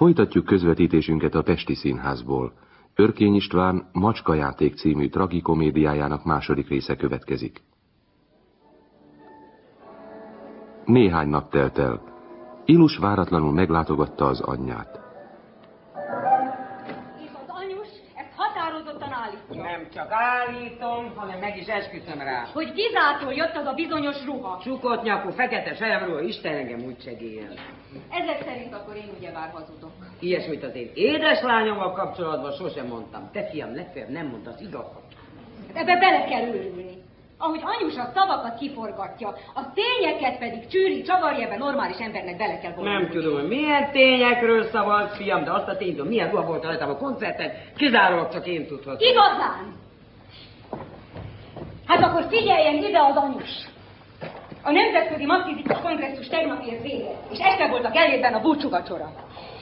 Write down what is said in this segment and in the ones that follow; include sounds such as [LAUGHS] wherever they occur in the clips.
Folytatjuk közvetítésünket a Pesti Színházból. Örkény István Macska játék című tragikomédiájának második része következik. Néhány nap telt el. Ilus váratlanul meglátogatta az anyját. Csak állítom, hanem meg is esküszöm rá. Hogy Gizától jött az a bizonyos ruha. Csukott nyakú, fekete sajamról, Isten engem úgy segélyen. Ezek szerint akkor én ugye hazudok. Ilyesmit az én édeslányommal kapcsolatban sosem mondtam. Te fiam, legfeljebb nem mondtad igazat. Ebbe bele kell ülni. Ahogy anyus a szavakat kiforgatja, a tényeket pedig csűri, csavarja, ebben normális embernek bele kell volna. Nem tudom, hogy milyen tényekről szavalt, fiam, de azt a tényt, hogy milyen ruha volt rajtam a koncerten, kizárólag csak én tudhatom. Igazán? Hát akkor figyeljen ide az anyus! A Nemzetközi Marxizikus Kongresszus tegnap vége, és este volt a gelében a búcsúvacsora.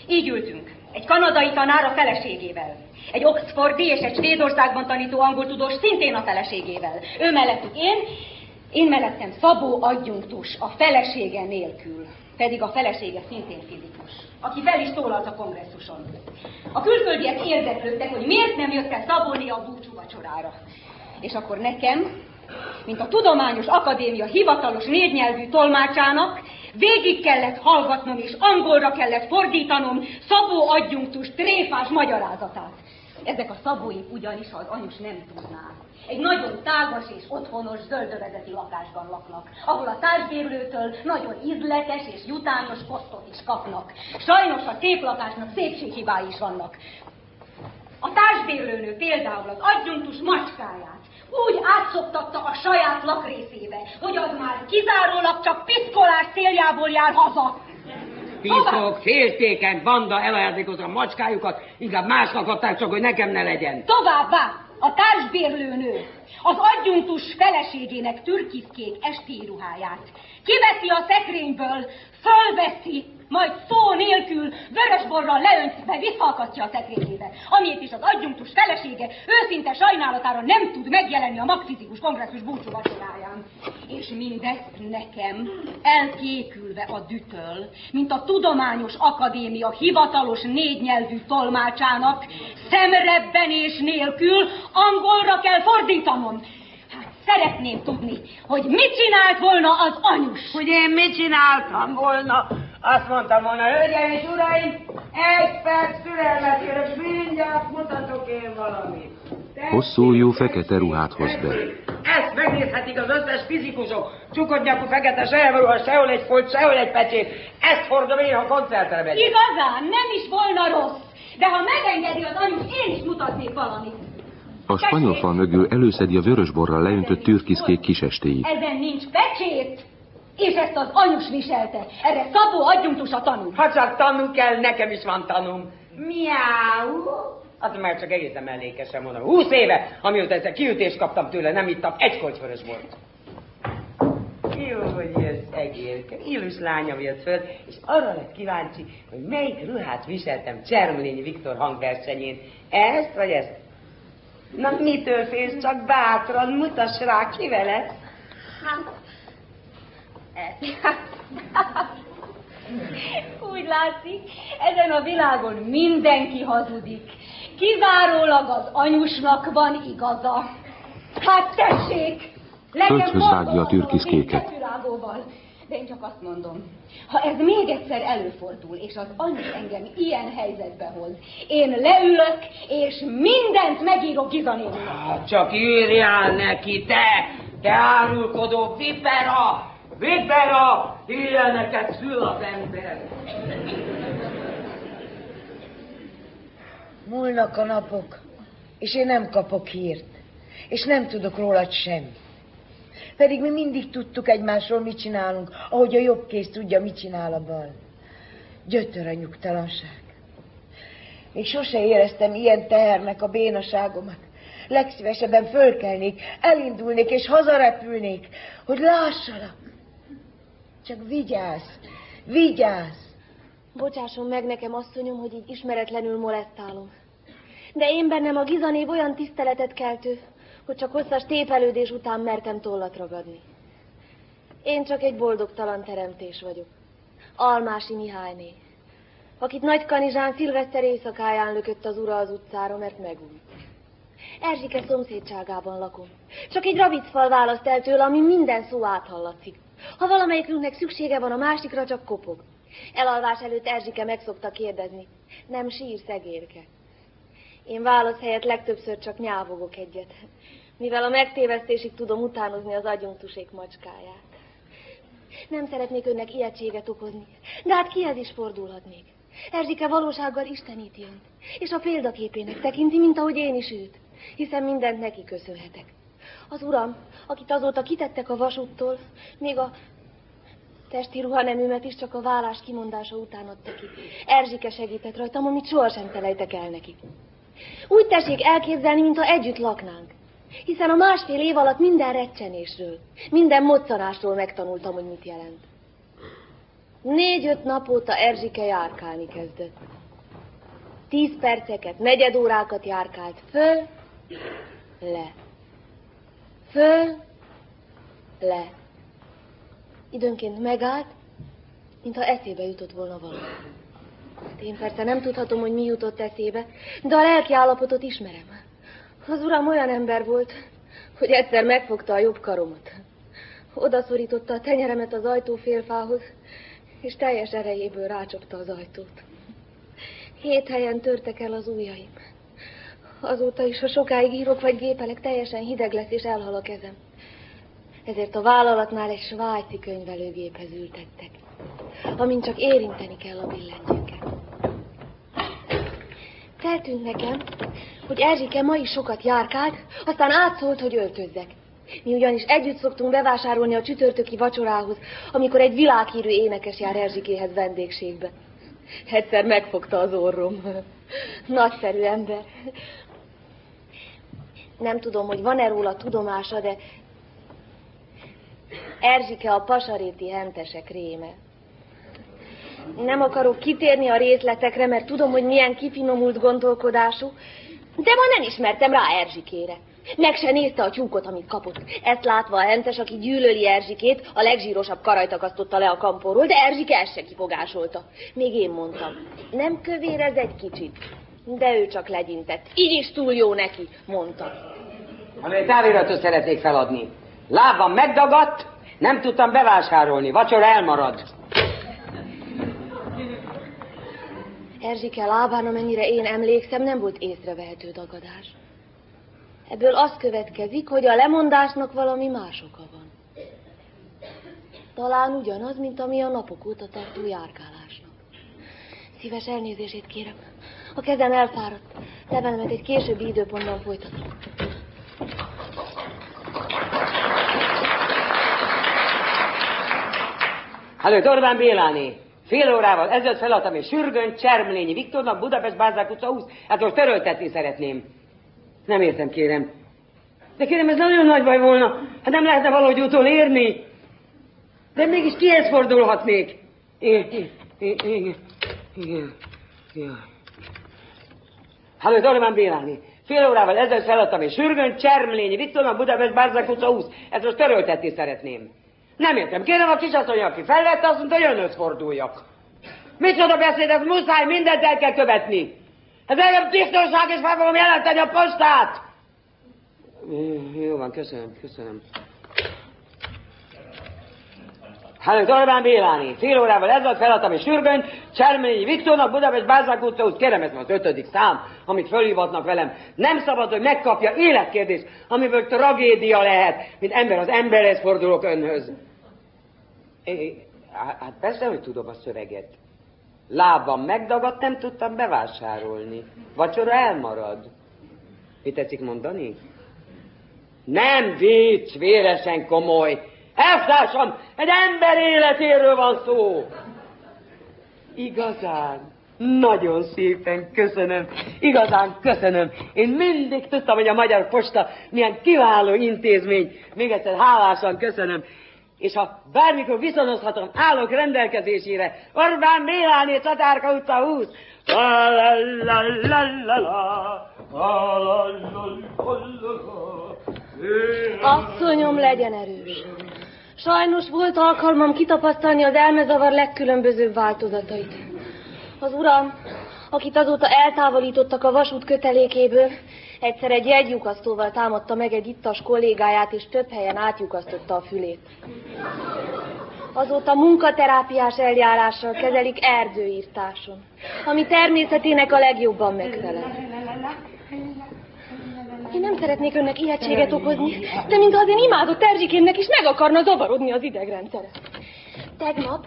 Így ültünk. Egy kanadai tanár a feleségével. Egy Oxfordi és egy Svédországban tanító angol tudós szintén a feleségével. Ő mellettük én, én mellettem Szabó adjunktus, a felesége nélkül. Pedig a felesége szintén fizikus, aki fel is szólalt a kongresszuson. A külföldiek érdeklődtek, hogy miért nem jött el Szabóni a búcsúvacsorára. És akkor nekem, mint a Tudományos Akadémia hivatalos négynyelvű tolmácsának, végig kellett hallgatnom és angolra kellett fordítanom Szabó adjunktus tréfás magyarázatát. Ezek a szabóink ugyanis, az anyus nem tudná, egy nagyon tágas és otthonos zöldövezeti lakásban laknak, ahol a társbérlőtől nagyon ízletes és jutános kosztot is kapnak. Sajnos a szép lakásnak szépséghibái is vannak. A társbérlőnő például az adjunktus macskáját úgy átszoktatta a saját lakrészébe, hogy az már kizárólag csak piszkolás céljából jár haza. Piszok, féltéken, banda elajándékozza a macskájukat, inkább másnak adták csak, hogy nekem ne legyen. Továbbá, a társbérlőnő az adjunktus feleségének türkiszkék esti ruháját kiveszi a szekrényből, fölveszi, majd szó nélkül vörösborral leöntve visszalkatja a szekrényébe, amiért is az adjunktus felesége őszinte sajnálatára nem tud megjelenni a magfizikus kongresszus búcsúvacsoráján. És mindezt nekem, elkékülve a dütöl, mint a Tudományos Akadémia hivatalos négynyelvű tolmácsának, szemrebbenés nélkül angolra kell fordítanom. Hát szeretném tudni, hogy mit csinált volna az anyus. Hogy én mit csináltam volna? Azt mondtam volna, hölgyeim és uraim, egy perc türelmet kérek, mindjárt mutatok én valamit. Hosszú jó fekete ruhát hoz be. Ezt megnézhetik az összes fizikusok. Csukott nyakú fekete sejemruha, sehol egy folt, sehol egy pecsét. Ezt hordom én, ha koncertre megyek. Igazán, nem is volna rossz. De ha megengedi az anyus, én is mutatnék valamit. A spanyol fal mögül előszedi a vörösborral leöntött türkiszkék kisestéit. Ezen nincs pecsét. És ezt az anyus viselte. Erre Szabó adjunktus a tanul. Ha csak tanul kell, nekem is van tanum. Miau. Az már csak egészen mellékesen mondom. Húsz éve, amióta ezt a kiütést kaptam tőle, nem ittam egy kocsvörös volt. Jó, hogy jössz, egérke. Illus lányom jött föl, és arra lett kíváncsi, hogy melyik ruhát viseltem Csermlényi Viktor hangversenyén. Ezt vagy ezt? Na, mitől félsz? Csak bátran, mutass rá, ki vele. Hát, [LAUGHS] úgy látszik, ezen a világon mindenki hazudik. Kizárólag az anyusnak van igaza. Hát tessék! Földhöz vágja a türkiszkéket. De én csak azt mondom, ha ez még egyszer előfordul, és az anyus engem ilyen helyzetbe hoz, én leülök, és mindent megírok Gizanémnek. Hát csak írjál neki, te, te árulkodó vipera! Vipera! Ilyeneket szül az ember. Múlnak a napok, és én nem kapok hírt, és nem tudok rólad semmi. Pedig mi mindig tudtuk egymásról, mit csinálunk, ahogy a jobb kéz tudja, mit csinál a bal. Gyötör a nyugtalanság. Még sose éreztem ilyen tehernek a bénaságomat. Legszívesebben fölkelnék, elindulnék és hazarepülnék, hogy lássalak. Csak vigyázz, vigyázz! Bocsásson meg nekem, asszonyom, hogy így ismeretlenül molesztálom. De én bennem a gizanév olyan tiszteletet keltő, hogy csak hosszas tépelődés után mertem tollat ragadni. Én csak egy boldogtalan teremtés vagyok. Almási Mihályné. akit Nagy Kanizsán szilveszter éjszakáján lökött az ura az utcára, mert megújt. Erzsike szomszédságában lakom. Csak egy rabicfal választ el tőle, ami minden szó áthallatszik. Ha valamelyikünknek szüksége van a másikra, csak kopog. Elalvás előtt Erzsike meg szokta kérdezni. Nem sír szegérke. Én válasz helyett legtöbbször csak nyávogok egyet, mivel a megtévesztésig tudom utánozni az agyunktusék macskáját. Nem szeretnék önnek ijegységet okozni, de hát kihez is fordulhatnék? Erzsike valósággal isteníti önt, és a példaképének tekinti, mint ahogy én is őt, hiszen mindent neki köszönhetek. Az uram, akit azóta kitettek a vasúttól, még a testi ruhaneműmet is csak a vállás kimondása után adta ki. Erzsike segített rajtam, amit sohasem felejtek el neki. Úgy tessék elképzelni, mintha együtt laknánk. Hiszen a másfél év alatt minden recsenésről, minden moccanásról megtanultam, hogy mit jelent. Négy-öt nap óta Erzsike járkálni kezdett. Tíz perceket, negyed órákat járkált. Föl, le. Föl, le. Időnként megállt, mintha eszébe jutott volna valami. Hát én persze nem tudhatom, hogy mi jutott eszébe, de a lelki állapotot ismerem. Az uram olyan ember volt, hogy egyszer megfogta a jobb karomat. Oda szorította a tenyeremet az ajtófélfához, és teljes erejéből rácsapta az ajtót. Hét helyen törtek el az ujjaim. Azóta is, ha sokáig írok vagy gépelek, teljesen hideg lesz és elhal a kezem. Ezért a vállalatnál egy svájci könyvelőgéphez ültettek, amin csak érinteni kell a billentyűket. Feltűnt nekem, hogy Erzsike ma is sokat járkált, aztán átszólt, hogy öltözzek. Mi ugyanis együtt szoktunk bevásárolni a csütörtöki vacsorához, amikor egy világhírű énekes jár Erzsikéhez vendégségbe. Egyszer megfogta az orrom. Nagyszerű ember. Nem tudom, hogy van-e róla tudomása, de Erzsike a pasaréti hentesek réme. Nem akarok kitérni a részletekre, mert tudom, hogy milyen kifinomult gondolkodású, de ma nem ismertem rá Erzsikére. Meg se nézte a tyúkot, amit kapott. Ezt látva a hentes, aki gyűlöli Erzsikét, a legzsírosabb karajt akasztotta le a kampóról, de Erzsike ezt se kifogásolta. Még én mondtam. Nem kövérez egy kicsit. De ő csak legyintett. Így is túl jó neki, mondta. Egy táviratot szeretnék feladni. Lábam megdagadt, nem tudtam bevásárolni. Vacsora elmarad. Erzsike lábán, amennyire én emlékszem, nem volt észrevehető dagadás. Ebből az következik, hogy a lemondásnak valami más oka van. Talán ugyanaz, mint ami a napok óta tartó járkálásnak. Szíves elnézését kérem. A kezem elfáradt. Levelemet egy későbbi időpontban folytatom. Halló, Orbán Béláné! Fél órával ezelőtt feladtam egy sürgőn Csermlényi Viktornak, Budapest Bázák utca 20. Hát most töröltetni szeretném. Nem értem, kérem. De kérem, ez nagyon nagy baj volna. Hát nem lehetne valahogy utol érni. De mégis kihez fordulhatnék? Igen, igen, igen, igen. Halló, Orbán Béláni. Fél órával ezelőtt feladtam egy sürgőn Csermlényi Viktornak, Budapest Bázák utca 20. Ezt most töröltetni szeretném. Nem értem. Kérem a kisasszony, aki felvette, azt mondta, hogy önhöz forduljak. Micsoda beszéd, ez muszáj, mindent el kell követni. Ez engem biztonság, és meg fogom jelenteni a postát. Jó van, köszönöm, köszönöm. Hát Orbán Béláni, fél órával ezelőtt feladtam és sürgönyt, Cserményi Viktornak, Budapest Bázák utca út, kérem, ez az ötödik szám, amit fölhívatnak velem. Nem szabad, hogy megkapja életkérdés, amiből tragédia lehet, mint ember az emberhez fordulok önhöz. É, hát persze, hogy tudom a szöveget. Lábam megdagadt, nem tudtam bevásárolni. Vacsora elmarad. Mit tetszik mondani? Nem vicc, véresen komoly. Elvtársam, egy ember életéről van szó. Igazán. Nagyon szépen köszönöm. Igazán köszönöm. Én mindig tudtam, hogy a Magyar Posta milyen kiváló intézmény. Még egyszer hálásan köszönöm és ha bármikor viszonozhatom, állok rendelkezésére. Orbán Béláné, Csatárka utca 20. Asszonyom, legyen erős. Sajnos volt alkalmam kitapasztalni az elmezavar legkülönbözőbb változatait. Az uram, akit azóta eltávolítottak a vasút kötelékéből, egyszer egy jegyukasztóval támadta meg egy ittas kollégáját, és több helyen átjukasztotta a fülét. Azóta munkaterápiás eljárással kezelik erdőírtáson, ami természetének a legjobban megfelel. Én nem szeretnék önnek ijegységet okozni, de mintha az én imádott Erzsikémnek is meg akarna zavarodni az idegrendszere. Tegnap,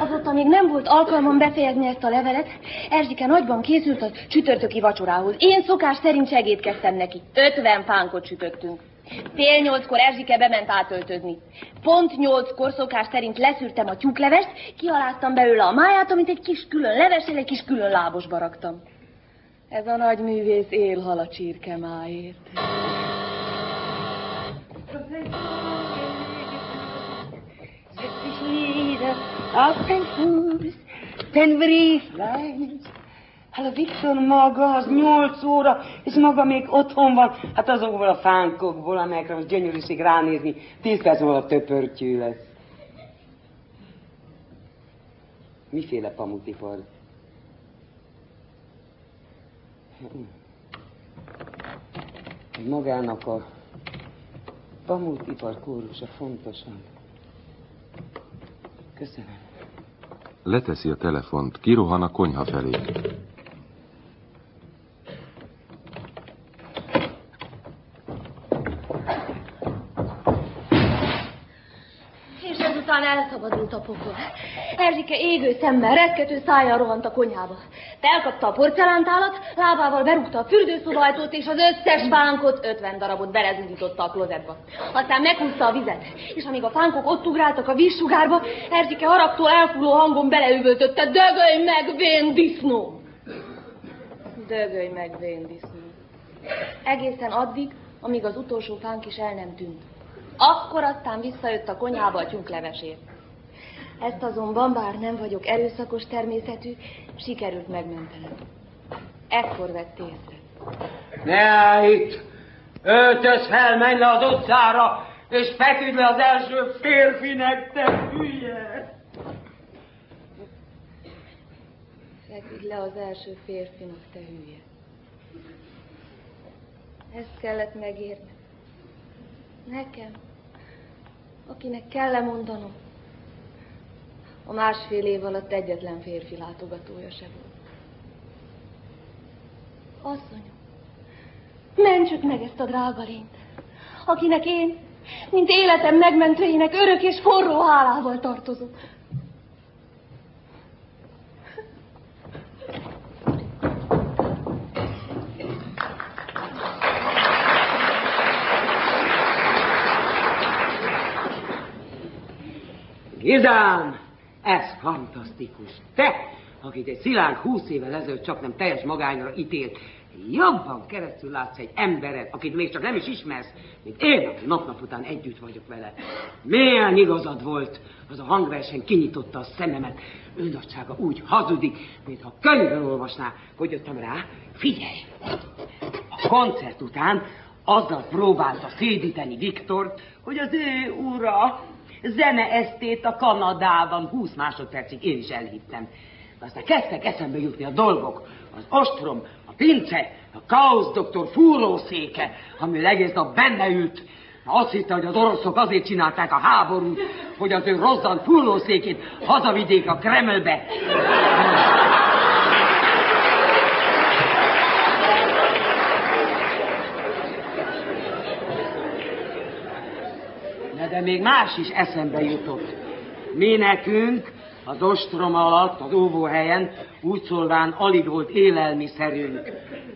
azóta még nem volt alkalmam befejezni ezt a levelet, Erzsike nagyban készült a csütörtöki vacsorához. Én szokás szerint segítkeztem neki. Ötven fánkot sütöttünk. Fél nyolckor Erzsike bement átöltözni. Pont nyolckor szokás szerint leszűrtem a tyúklevest, kialáztam belőle a máját, amit egy kis külön levessel, egy kis külön lábosba raktam. Ez a nagy művész élhal a csirkemáért. auf dein Fuß, den. Hát a Viktor maga, az nyolc óra, és maga még otthon van. Hát azokból a fánkokból, amelyekre most gyönyörűség ránézni, tíz perc múlva töpörtyű lesz. Miféle pamutipar? Magának a pamutipar kórusa fontosan. Köszönöm. Leteszi a telefont, kirohan a konyha felé. És ezután elszabadult a pokol. Erzsike égő szemmel, reszkető szájjal rohant a konyhába. Felkapta a porcelántálat, lábával berúgta a fürdőszobajtót, és az összes fánkot, ötven darabot belezúdította a klozetba. Aztán meghúzta a vizet, és amíg a fánkok ott ugráltak a vízsugárba, Erzsike haragtól elfúló hangon beleüvöltötte, dögölj meg, vén disznó! Dögölj meg, vén disznó. Egészen addig, amíg az utolsó fánk is el nem tűnt. Akkor aztán visszajött a konyhába a tyúklevesért. Ezt azonban, bár nem vagyok erőszakos természetű, sikerült megmentenem. Ekkor vett észre. Ne állj itt! Öltöz fel, menj le az utcára, és feküdj le az első férfinek, te hülye! Feküdj le az első férfinak, te hülye. Ezt kellett megérni. Nekem, akinek kell lemondanom. A másfél év alatt egyetlen férfi látogatója se volt. Asszonyom, mentsük meg ezt a drága lényt, akinek én, mint életem megmentőjének örök és forró hálával tartozok. Gizám, ez fantasztikus. Te, akit egy szilárd húsz évvel ezelőtt csak nem teljes magányra ítélt, jobban keresztül látsz egy emberet, akit még csak nem is ismersz, mint én, aki nap-nap után együtt vagyok vele. Milyen igazad volt, az a hangverseny kinyitotta a szememet. Ő nagysága úgy hazudik, mintha könyvben olvasná. Hogy jöttem rá? Figyelj! A koncert után azzal próbálta szédíteni Viktort, hogy az ő ura zene a Kanadában 20 másodpercig én is elhittem. De aztán kezdtek eszembe jutni a dolgok. Az ostrom, a pince, a Kausz doktor fúrószéke, ami egész nap benne ült. Azt hitte, hogy az oroszok azért csinálták a háborút, hogy az ő rozzant fúrószékét hazavidék a Kremlbe. De még más is eszembe jutott. Mi nekünk az ostrom alatt, az óvóhelyen úgy szólván alig volt élelmiszerünk.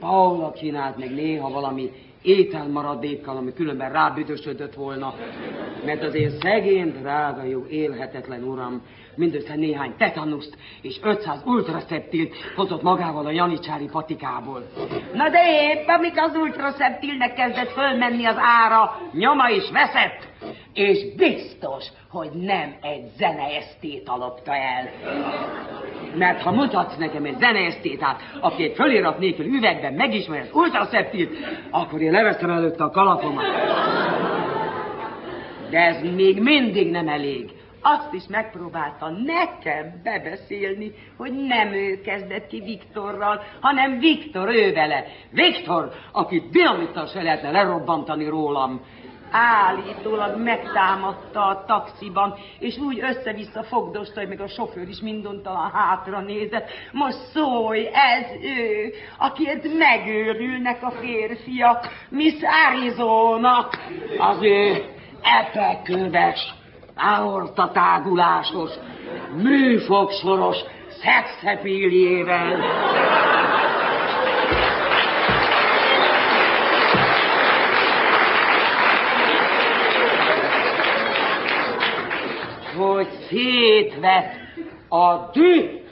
Paula kínált meg néha valami ételmaradékkal, ami különben rábüdösödött volna, mert az én szegény, drága, jó, élhetetlen uram mindössze néhány tetanuszt és 500 ultraszeptilt hozott magával a janicsári patikából. Na de épp, amíg az ultraszeptilnek kezdett fölmenni az ára, nyoma is veszett, és biztos, hogy nem egy zeneesztét alapta el. Mert ha mutatsz nekem egy zeneesztétát, aki egy fölirat nélkül üvegben megismer az ultraszeptilt, akkor én leveszem előtte a kalapomat. De ez még mindig nem elég. azt is megpróbálta nekem bebeszélni, hogy nem ő kezdett ki Viktorral, hanem Viktor ő vele. Viktor, akit dinamittal se lehetne lerobbantani rólam állítólag megtámadta a taxiban, és úgy össze-vissza fogdosta, hogy meg a sofőr is mindontalan hátra nézett. Most szólj, ez ő, akiért megőrülnek a férfiak, Miss Arizona, az ő epeköves, aortatágulásos, műfogsoros szexepíliével. Hogy szétvett a dű.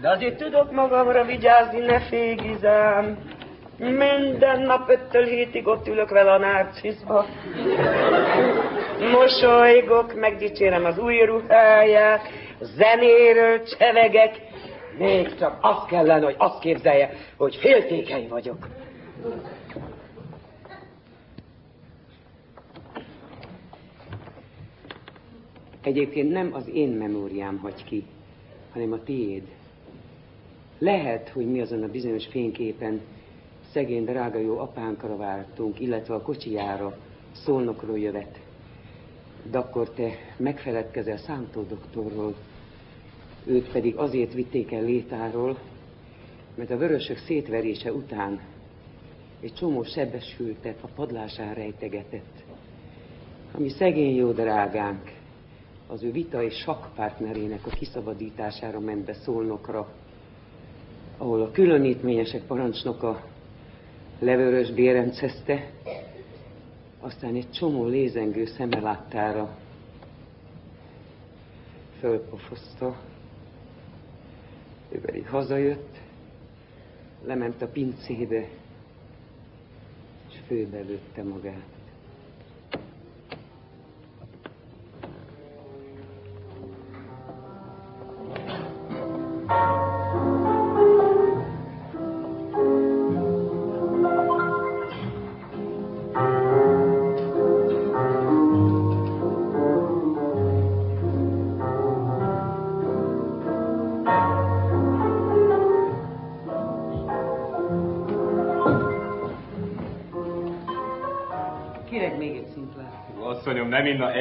De azért tudok magamra vigyázni, ne fégizám. Minden nap öttől hétig ott ülök vele a nárciszba. Mosolygok, megdicsérem az új ruháját, zenéről csevegek. Még csak azt kellene, hogy azt képzelje, hogy féltékeny vagyok. Egyébként nem az én memóriám hagy ki, hanem a tiéd. Lehet, hogy mi azon a bizonyos fényképen szegény drága jó apánkra vártunk, illetve a kocsijára szolnokról jövet. De akkor te megfeledkezel Szántó doktorról, őt pedig azért vitték el létáról, mert a vörösök szétverése után egy csomó sebesültet a padlásán rejtegetett, ami szegény jó drágánk az ő vita és sakpártnerének a kiszabadítására ment be Szolnokra, ahol a különítményesek parancsnoka levörös bérencezte, aztán egy csomó lézengő szeme láttára fölpofozta, ő pedig hazajött, lement a pincébe, és főbelőtte magát.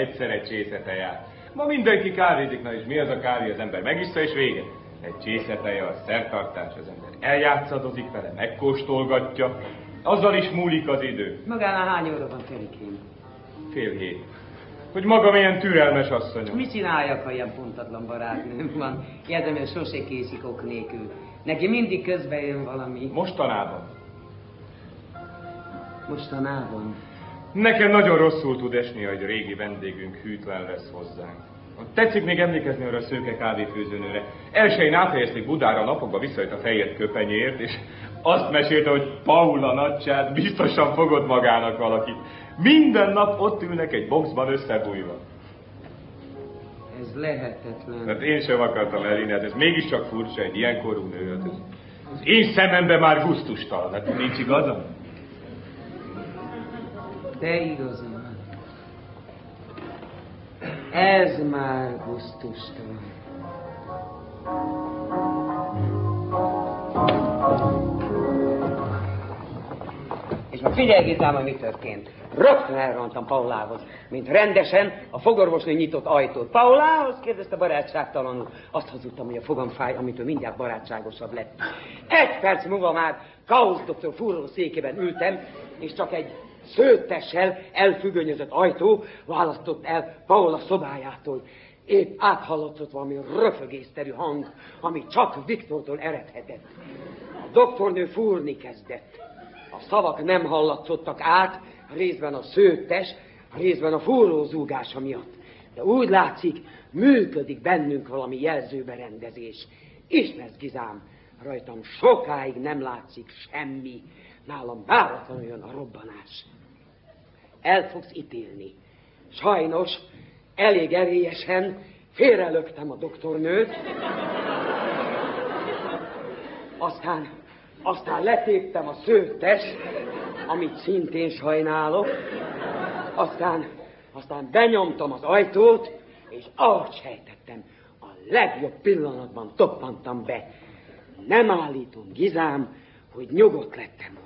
Egyszer egy csésze teját. Ma mindenki kávézik, na és mi az a kávé, az ember megissza és vége. Egy csésze teja, a szertartás, az ember eljátszadozik vele, megkóstolgatja, azzal is múlik az idő. Magánál hány óra van, Ferikém? Fél hét. Hogy maga milyen türelmes asszonyom. Mit csináljak, ha ilyen pontatlan barátnőm van? Érdemel sose késik ok nélkül. Neki mindig közbe jön valami. Mostanában. Mostanában. Nekem nagyon rosszul tud esni, hogy régi vendégünk hűtlen lesz hozzánk. Tetszik még emlékezni arra a szőke kávéfőzőnőre. Elsőjén áthelyezték Budára napokba visszajött a fehér köpenyért, és azt mesélte, hogy Paula nagycsát biztosan fogod magának valakit. Minden nap ott ülnek egy boxban összebújva. Ez lehetetlen. Hát én sem akartam elinni, hát ez mégiscsak furcsa egy ilyen korú nő. Hát az én szememben már gusztustalan, hát nincs igazam? Te igazán. Ez már gusztustalan. És most figyelj, Gizám, mi történt. Rögtön elrontam Paulához, mint rendesen a fogorvosnő nyitott ajtót. Paulához kérdezte barátságtalanul. Azt hazudtam, hogy a fogam fáj, amitől mindjárt barátságosabb lett. Egy perc múlva már Kausz doktor furró székében ültem, és csak egy szőttessel elfüggönyözött ajtó választott el Paula szobájától. Épp áthallatszott valami röfögészterű hang, ami csak Viktortól eredhetett. A doktornő fúrni kezdett. A szavak nem hallatszottak át, részben a szőttes, részben a fúrózúgása miatt. De úgy látszik, működik bennünk valami jelzőberendezés. Ismersz, Gizám, rajtam sokáig nem látszik semmi. Nálam váratlanul jön a robbanás el fogsz ítélni. Sajnos elég erélyesen félrelöktem a doktornőt, aztán, aztán letéptem a szőttes, amit szintén sajnálok, aztán, aztán benyomtam az ajtót, És ahogy sejtettem, a legjobb pillanatban toppantam be. Nem állítom, Gizám, hogy nyugodt lettem.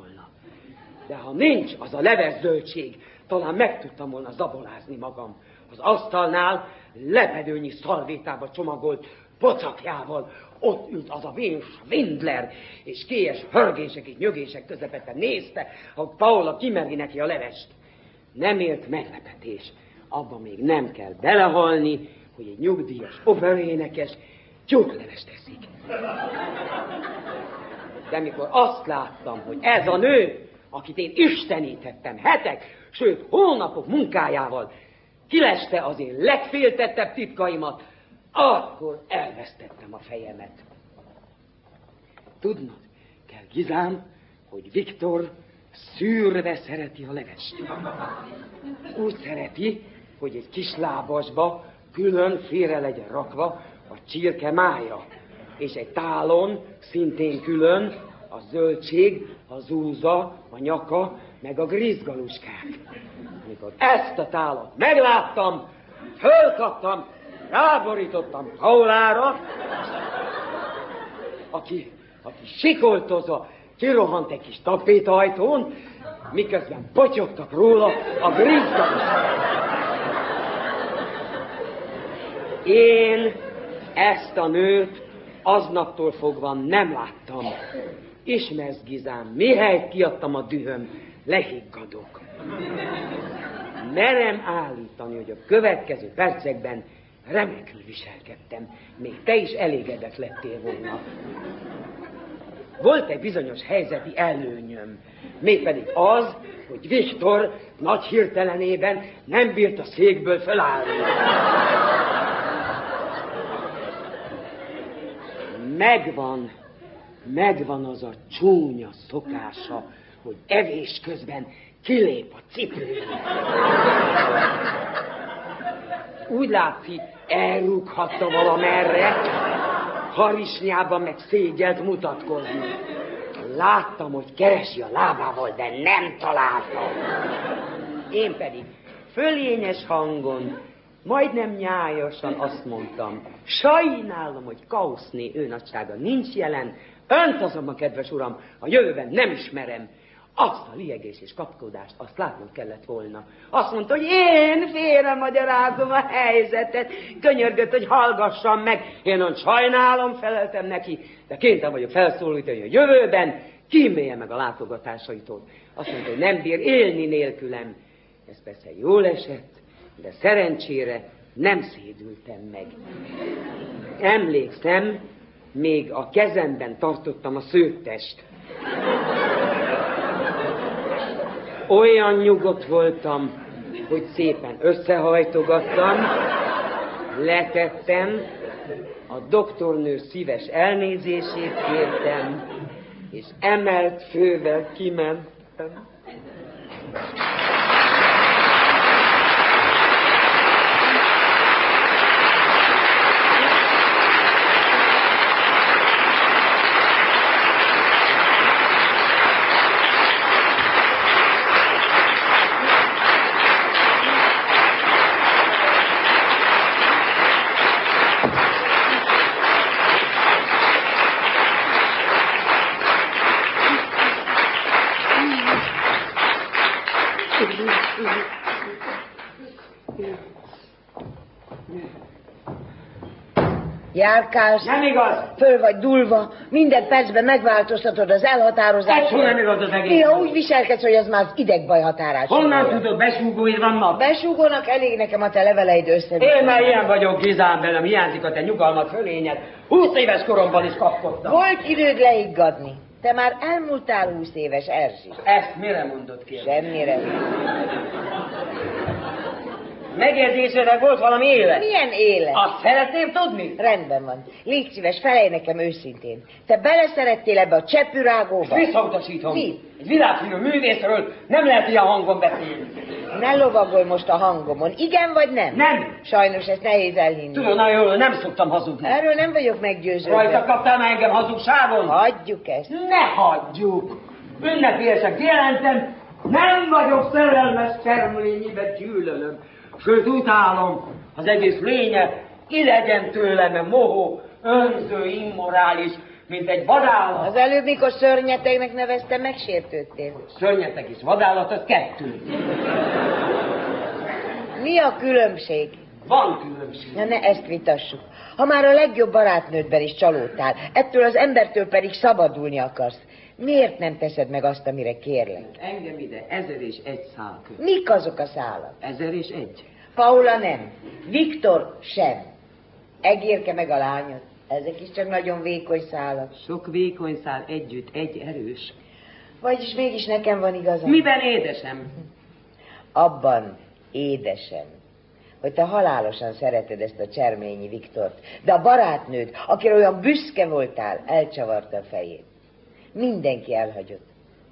De ha nincs az a leves zöldség, talán meg tudtam volna zabolázni magam. Az asztalnál lepedőnyi szalvétába csomagolt pocakjával ott ült az a vén Schwindler, és kélyes hörgések és nyögések közepette nézte, hogy Paula kimergi neki a levest. Nem élt meglepetés. Abba még nem kell belehalni, hogy egy nyugdíjas operénekes tyúklevest teszik. De mikor azt láttam, hogy ez a nő, akit én istenítettem hetek, sőt hónapok munkájával, kileste az én legféltettebb titkaimat, akkor elvesztettem a fejemet. Tudnod, kell Gizám, hogy Viktor szűrve szereti a levest. Úgy szereti, hogy egy kis lábasba külön félre legyen rakva a csirke mája, és egy tálon szintén külön a zöldség, a zúza, a nyaka, meg a grizgaluskák. Amikor ezt a tálat megláttam, fölkaptam, ráborítottam Paulára, aki, aki sikoltozva kirohant egy kis tapétajtón, miközben potyogtak róla a grizgaluskák. Én ezt a nőt aznaptól fogva nem láttam. Ismersz, Gizám, mihelyt kiadtam a dühöm, lehiggadok. Merem állítani, hogy a következő percekben remekül viselkedtem. Még te is elégedett lettél volna. Volt egy bizonyos helyzeti előnyöm, mégpedig az, hogy Viktor nagy hirtelenében nem bírt a székből felállni. Megvan, megvan az a csúnya szokása, hogy evés közben kilép a cipőn. Úgy látszik, elrúghatta valamerre, harisnyában meg szégyelt mutatkozni. Láttam, hogy keresi a lábával, de nem találtam. Én pedig fölényes hangon, majdnem nyájasan azt mondtam, sajnálom, hogy Kauszné ő nincs jelen, önt azonban, kedves uram, a jövőben nem ismerem, azt a liegés és kapkodást, azt látnod kellett volna. Azt mondta, hogy én félre magyarázom a helyzetet. Könyörgött, hogy hallgassam meg. Én on sajnálom, feleltem neki, de kénytelen vagyok felszólítani a jövőben, kímélje meg a látogatásaitól. Azt mondta, hogy nem bír élni nélkülem. Ez persze jól esett, de szerencsére nem szédültem meg. Emlékszem, még a kezemben tartottam a szőttest. Olyan nyugodt voltam, hogy szépen összehajtogattam, letettem, a doktornő szíves elnézését kértem, és emelt fővel kimentem. Járkálsz, Nem igaz! föl vagy dulva, minden percben megváltoztatod az elhatározást. Ez nem igaz az egész. Néha úgy viselkedsz, hogy az már az idegbaj határát. Honnan tudod, besúgóid vannak? Besúgónak elég nekem a te leveleid össze. Én már ilyen vagyok, Gizám, velem hiányzik a te nyugalmat, fölényed. Húsz éves koromban is kapkodtam. Volt időd leiggadni. Te már elmúltál húsz éves, Erzsi. Ezt mire mondod ki? Semmire. Megérzésednek volt valami élet? Milyen élet? Azt szeretném tudni? Rendben van. Légy szíves, felej nekem őszintén. Te beleszerettél ebbe a cseppürágóba? Visszautasítom. Mi? Egy világhírű művészről nem lehet ilyen hangon beszélni. Ne lovagolj most a hangomon. Igen vagy nem? Nem. Sajnos ezt nehéz elhinni. Tudod, nagyon jól, nem szoktam hazudni. Erről nem vagyok meggyőződve. Rajta kaptál már engem hazugságon? Hagyjuk ezt. Ne hagyjuk! Ünnepélyesen kijelentem, nem vagyok szerelmes termlényibe gyűlölöm. Sőt, utálom az egész lénye, ki legyen tőlem mohó, önző, immorális, mint egy vadállat. Az előbb, mikor szörnyetegnek nevezte, megsértődtél. Szörnyeteg és vadállat, az kettő. Mi a különbség? Van különbség. Na ne ezt vitassuk. Ha már a legjobb barátnődben is csalódtál, ettől az embertől pedig szabadulni akarsz, miért nem teszed meg azt, amire kérlek? Engem ide ezer és egy szál köt. Mik azok a szálak? Ezer és egy. Paula nem. Viktor sem. Egérke meg a lányod. Ezek is csak nagyon vékony szálak. Sok vékony szál együtt, egy erős. Vagyis mégis nekem van igazam. Miben édesem? Abban, édesem, hogy te halálosan szereted ezt a cserményi Viktort, de a barátnőd, akire olyan büszke voltál, elcsavarta a fejét. Mindenki elhagyott.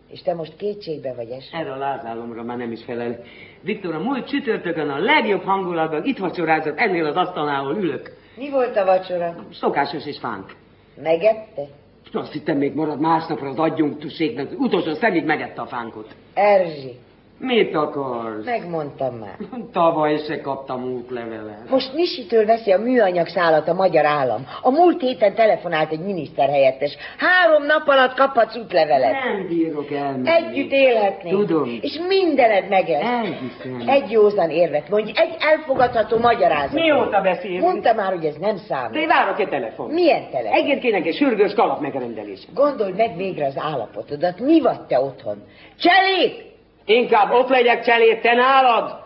És te most kétségbe vagy esve? Erre a lázálomra már nem is felel. Viktor, a múlt csütörtökön a legjobb hangulatban itt vacsorázott ennél az asztalnál, ahol ülök. Mi volt a vacsora? Szokásos és fánk. Megette? Azt hittem még marad másnapra az adjunktusségnek, utolsó szemig megette a fánkot. Erzsi, Mit akarsz? megmondtam már. Tavaly se kaptam útlevelet. Most Misitől veszi a műanyag szállat a magyar állam. A múlt héten telefonált egy miniszterhelyettes. Három nap alatt kaphatsz útlevelet. Nem bírok elmenni. Együtt élhetnénk. Tudom. És mindened meg lesz. Elhiszem. Egy józan érvet mondj, egy elfogadható magyarázat. Mióta beszélünk? Mondta már, hogy ez nem De számít. én várok egy telefon. Milyen tele? Egér kének egy sürgős kalap megrendelése. Gondolj meg végre az állapotodat. Mi vagy te otthon? Cselét! Inkább ott legyek cselét, te nálad?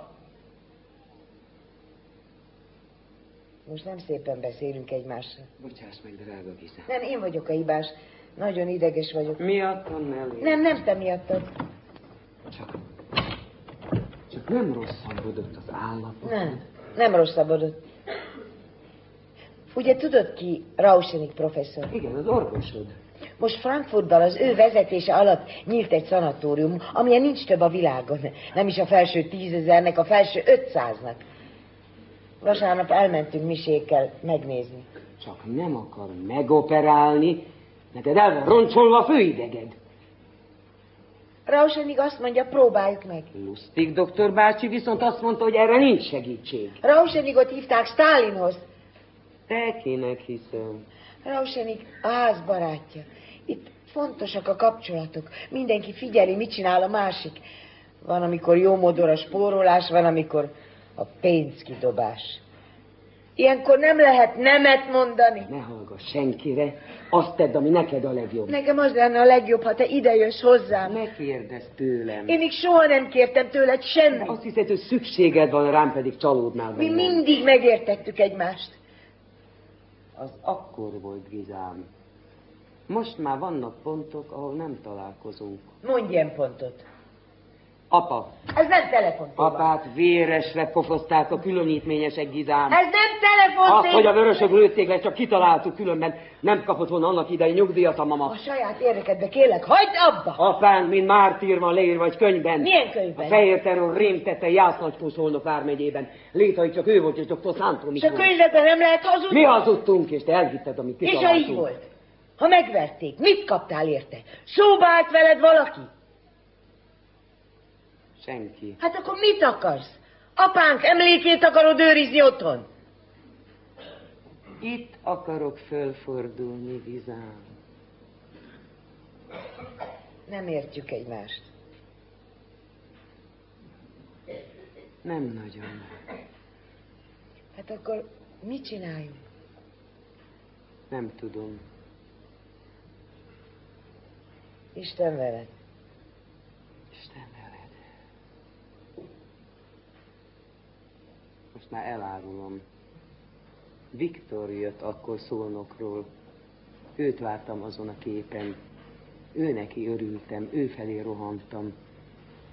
Most nem szépen beszélünk egymással. Bocsáss meg, drága Giza. Nem, én vagyok a hibás. Nagyon ideges vagyok. Miattam, Nelly? Nem, nem te miattad. Csak, csak nem rosszabbodott az állapot. Nem, nem rosszabbodott. Ugye tudod ki Rauschenig professzor? Igen, az orvosod. Most Frankfurtban az ő vezetése alatt nyílt egy szanatórium, amilyen nincs több a világon. Nem is a felső tízezernek, a felső ötszáznak. Vasárnap elmentünk misékkel megnézni. Csak nem akar megoperálni, neked el van roncsolva a főideged. Rauschenig azt mondja, próbáljuk meg. Lustig doktor bácsi viszont azt mondta, hogy erre nincs segítség. Rauschenigot hívták Stalinhoz. Te kinek hiszem? Rauschenig a ház barátja. Itt fontosak a kapcsolatok. Mindenki figyeli, mit csinál a másik. Van, amikor jó modor a spórolás, van, amikor a pénzkidobás. Ilyenkor nem lehet nemet mondani. Ne hallgass senkire, azt tedd, ami neked a legjobb. Nekem az lenne a legjobb, ha te idejössz hozzám. Ne kérdezz tőlem. Én még soha nem kértem tőled semmit. Azt hiszed, hogy szükséged van, rám pedig csalódnál Mi bennem. mindig megértettük egymást. Az akkor volt, Gizám. Most már vannak pontok, ahol nem találkozunk. Mondj ilyen pontot. Apa, Ez nem telefontéma. apát véresre pofozták a különítményesek, Gizám. Ez nem telefontéma. Azt, hogy a vörösök lőtték le, csak kitaláltuk különben. Nem kapott volna annak idején nyugdíjat a A mama. saját érdekedbe kérlek, hagyd abba! Apán, mint mártír van leírva egy könyvben. Milyen könyvben? A fehér terror rémtette Jászlagykó Szolnok vármegyében. Létai csak ő volt, és dr. Szántó És a Miklós. könyvekben nem lehet hazudni? Mi hazudtunk, és te elhitted, amit És ha kitaláltunk. így volt? Ha megverték, mit kaptál érte? Szóba állt veled valaki? Senki. Hát akkor mit akarsz? Apánk emlékét akarod őrizni otthon? Itt akarok fölfordulni, Gizám. Nem értjük egymást. Nem nagyon. Hát akkor mit csináljunk? Nem tudom. Isten veled. Isten veled. Most már elárulom. Viktor jött akkor Szolnokról. Őt vártam azon a képen. Ő neki örültem, ő felé rohantam.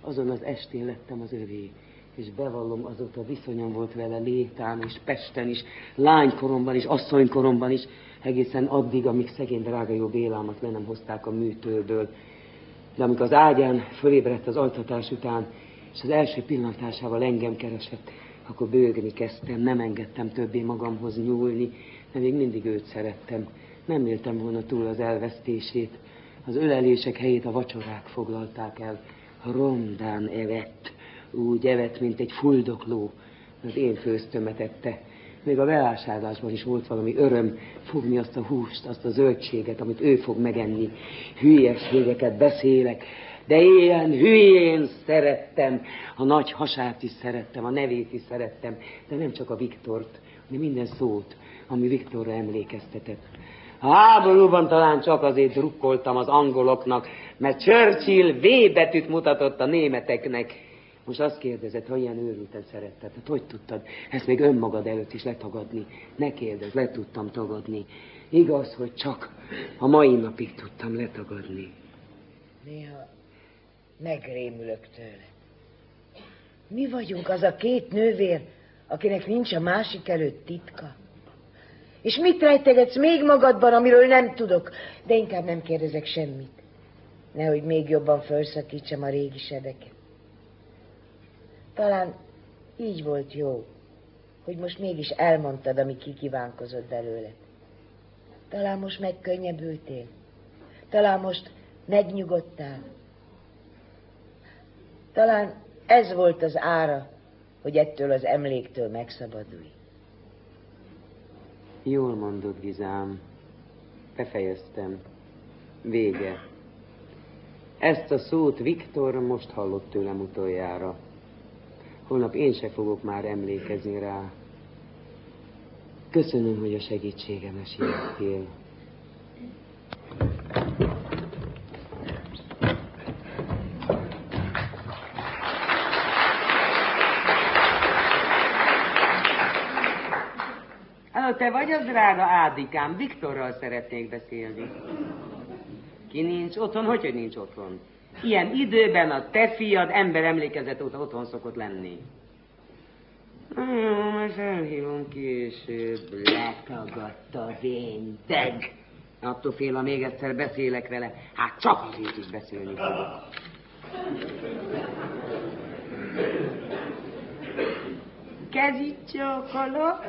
Azon az estén lettem az övé, és bevallom, azóta viszonyom volt vele Létán és Pesten is, lánykoromban is, asszonykoromban is, egészen addig, amíg szegény drága jó Bélámat le nem hozták a műtőből. De amikor az ágyán fölébredt az altatás után, és az első pillantásával engem keresett, akkor bőgni kezdtem, nem engedtem többé magamhoz nyúlni, de még mindig őt szerettem. Nem éltem volna túl az elvesztését. Az ölelések helyét a vacsorák foglalták el. Rondán evett, úgy evett, mint egy fuldokló. Az én főztömet ette. Még a velásázásban is volt valami öröm fogni azt a húst, azt a zöldséget, amit ő fog megenni. Hülyeségeket beszélek, de ilyen hülyén szerettem. A nagy hasát is szerettem, a nevét is szerettem, de nem csak a Viktort, hanem minden szót, ami Viktorra emlékeztetett. A háborúban talán csak azért drukkoltam az angoloknak, mert Churchill V betűt mutatott a németeknek. Most azt kérdezed, ha ilyen őrülten szeretted, hát hogy tudtad ezt még önmagad előtt is letagadni? Ne kérdezz, le tudtam tagadni. Igaz, hogy csak a mai napig tudtam letagadni. Néha megrémülök tőle. Mi vagyunk az a két nővér, akinek nincs a másik előtt titka? És mit rejtegetsz még magadban, amiről nem tudok? De inkább nem kérdezek semmit. Nehogy még jobban felszakítsam a régi sebeket. Talán így volt jó, hogy most mégis elmondtad, ami kikívánkozott belőled. Talán most megkönnyebbültél. Talán most megnyugodtál. Talán ez volt az ára, hogy ettől az emléktől megszabadulj. Jól mondod, Gizám. Befejeztem. Vége. Ezt a szót Viktor most hallott tőlem utoljára. Holnap én se fogok már emlékezni rá. Köszönöm, hogy a segítségemre siettél. te vagy az drága Ádikám, Viktorral szeretnék beszélni. Ki nincs otthon? Hogy, hogy nincs otthon? Ilyen időben a te fiad ember emlékezet óta otthon szokott lenni. Jó, majd felhívom később. Letagadta vénteg. Attól fél, ha még egyszer beszélek vele. Hát csak azért is beszélni fogok. Kezit csókolok.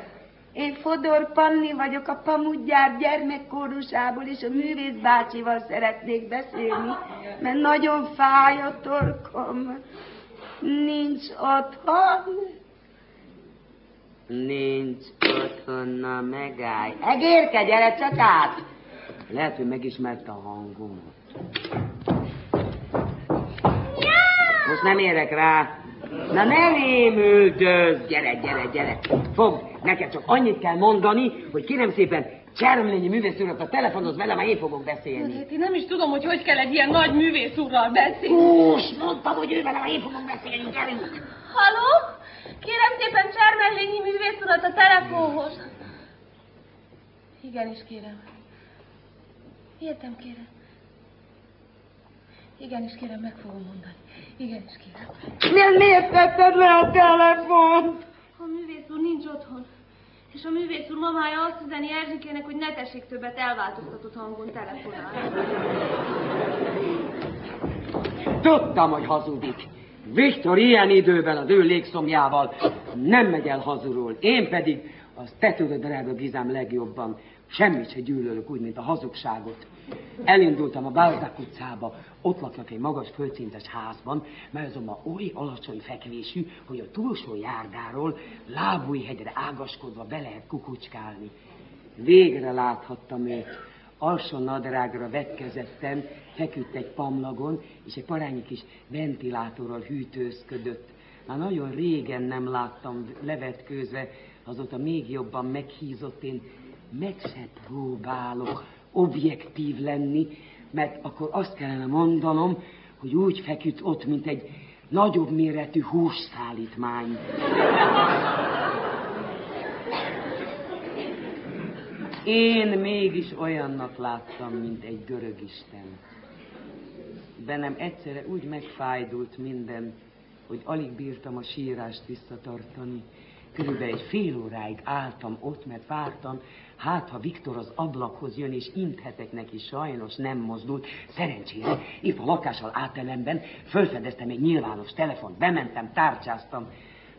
Én Fodor Panni vagyok a Pamudgyár gyermekkórusából, és a művész bácsival szeretnék beszélni, mert nagyon fáj a torkom. Nincs otthon? Nincs otthon, na megállj. Egérke, gyere csak át! Lehet, hogy megismerte a hangomat. Most nem érek rá. Na ne rémüldöz! Gyere, gyere, gyere! Fogd! Neked csak annyit kell mondani, hogy kérem szépen, Csermlényi művész urat a telefonoz velem, én fogok beszélni. Hát én nem is tudom, hogy hogy kell egy ilyen nagy művész úrral beszélni. Hús, mondtam, hogy ő velem, én fogok beszélni, gyerünk! Haló? Kérem szépen Csermellényi művész urat a telefonhoz. Igen is kérem. Értem, kérem. Igen is kérem, meg fogom mondani. Igen is kérem. Miért, miért tetted le a telefont? A művész úr nincs otthon. És a művész úr mamája azt üzeni Erzsikének, hogy ne tessék többet elváltoztatott hangon telefonálni. Tudtam, hogy hazudik. Viktor ilyen időben az ő légszomjával nem megy el hazulról. Én pedig, azt te tudod, drága Gizám, legjobban, semmit se gyűlölök úgy, mint a hazugságot. Elindultam a Balzac utcába, ott laknak egy magas földszintes házban, mely azonban oly alacsony fekvésű, hogy a túlsó járdáról lábújhegyre ágaskodva be lehet kukucskálni. Végre láthattam őt. Alsó nadrágra vetkezettem, feküdt egy pamlagon, és egy parányi kis ventilátorral hűtőzködött. Már nagyon régen nem láttam levetkőzve, azóta még jobban meghízott, én meg se próbálok objektív lenni, mert akkor azt kellene mondanom, hogy úgy feküdt ott, mint egy nagyobb méretű hússzállítmány. Én mégis olyannak láttam, mint egy görög isten. Bennem egyszerre úgy megfájdult minden, hogy alig bírtam a sírást visszatartani. Körülbelül egy fél óráig álltam ott, mert vártam, Hát, ha Viktor az ablakhoz jön, és inthetek neki, sajnos nem mozdult. Szerencsére, itt a lakással átelemben fölfedeztem egy nyilvános telefon, bementem, tárcsáztam.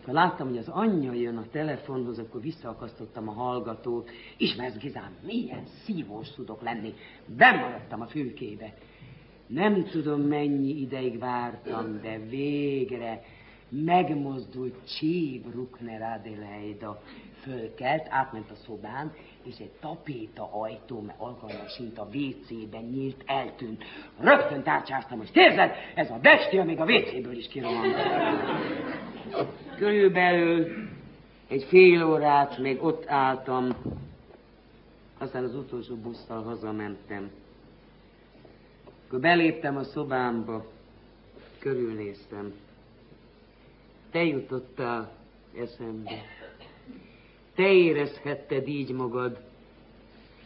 Ha láttam, hogy az anyja jön a telefonhoz, akkor visszaakasztottam a hallgatót. Ismersz, Gizám, milyen szívós tudok lenni. Bemaradtam a fülkébe. Nem tudom, mennyi ideig vártam, de végre megmozdult Csív Bruckner Adelaida. Fölkelt, átment a szobán, és egy tapéta ajtó, mert alkalmasint a WC-ben nyílt, eltűnt. Rögtön tárcsáztam, hogy érzed, ez a bestia még a WC-ből is kirohant. Körülbelül egy fél órát még ott álltam, aztán az utolsó busszal hazamentem. Akkor beléptem a szobámba, körülnéztem. Te jutottál eszembe. Te érezhetted így magad,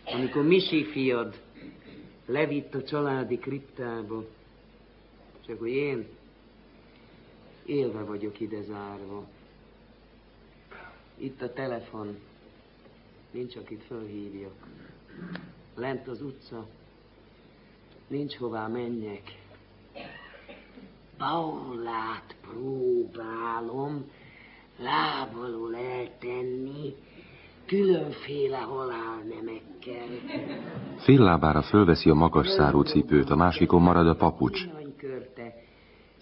amikor Misi fiad levitt a családi kriptába, csak hogy én élve vagyok ide zárva. Itt a telefon, nincs, akit fölhívjak. Lent az utca, nincs hová menjek. Paulát próbálom lábalul eltenni, különféle halálnemekkel. Fél lábára fölveszi a magas szárú cipőt, a másikon marad a papucs. Körte,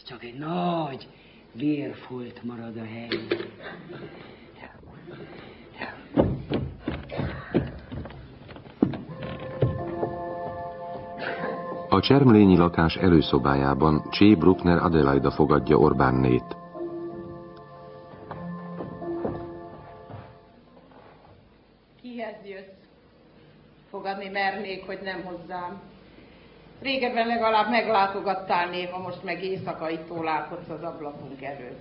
csak egy nagy vérfolt marad a helyén. A csermlényi lakás előszobájában Csé Bruckner Adelaida fogadja Orbánnét. Kihez jössz? Fogadni mernék, hogy nem hozzám. Régebben legalább meglátogattál néha, most meg éjszakai láthatsz az ablakunk előtt.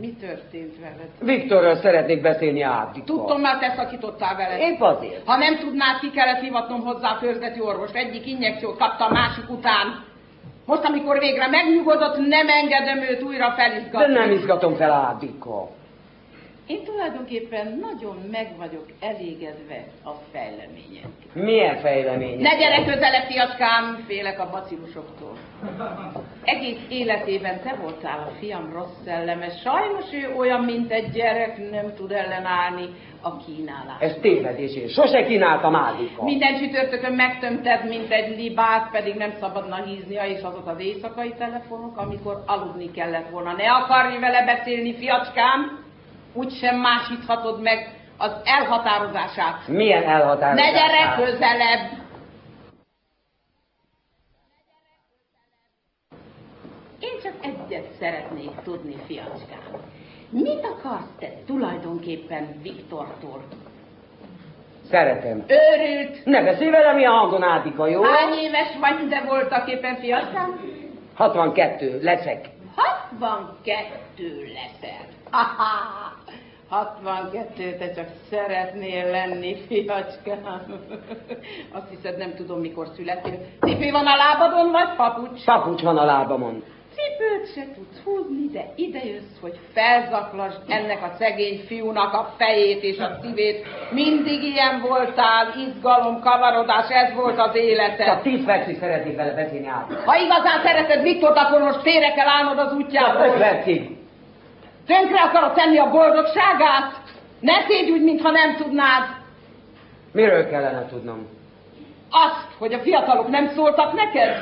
Mi történt veled? Viktorral szeretnék beszélni át. Tudtom már, te szakítottál veled. Épp azért. Ha nem tudnád, ki kellett hivatnom hozzá a körzeti orvos. Egyik injekciót kapta a másik után. Most, amikor végre megnyugodott, nem engedem őt újra felizgatni. De nem izgatom fel, Ádika. Én tulajdonképpen nagyon meg vagyok elégedve a fejlemények. Milyen fejlemények? Ne gyere közelebb, fiacskám, félek a bacillusoktól. Egész életében te voltál a fiam rossz szellemes. Sajnos ő olyan, mint egy gyerek, nem tud ellenállni a kínálás. Ez tévedés, én sose kínáltam Ádika. Minden csütörtökön megtömted, mint egy libát, pedig nem szabadna híznia, és azok az éjszakai telefonok, amikor aludni kellett volna. Ne akarj vele beszélni, fiacskám! Úgysem másíthatod meg az elhatározását. Milyen elhatározását? Ne gyere közelebb! Én csak egyet szeretnék tudni, fiacskám. Mit akarsz te tulajdonképpen Viktortól? Szeretem. Őrült! Ne beszélj velem ilyen hangon, Ádika, jó? Hány éves vagy, de voltak éppen fiacskám? 62, leszek. 62 leszel. Ha-ha! 62, te csak szeretnél lenni, fiacskám. Azt hiszed, nem tudom, mikor születtél. Cipő van a lábadon, vagy papucs? Papucs van a lábamon. Cipőt se tudsz húzni, de ide jössz, hogy felzaklasd ennek a szegény fiúnak a fejét és a szívét. Mindig ilyen voltál, izgalom, kavarodás, ez volt az életed. Csak tíz percig szeretnék vele beszélni át. Ha igazán szereted Viktor, akkor most félre kell állnod az útjából. Csak öt percig. Tönkre akarod tenni a boldogságát? Ne tégy úgy, mintha nem tudnád. Miről kellene tudnom? Azt, hogy a fiatalok nem szóltak neked?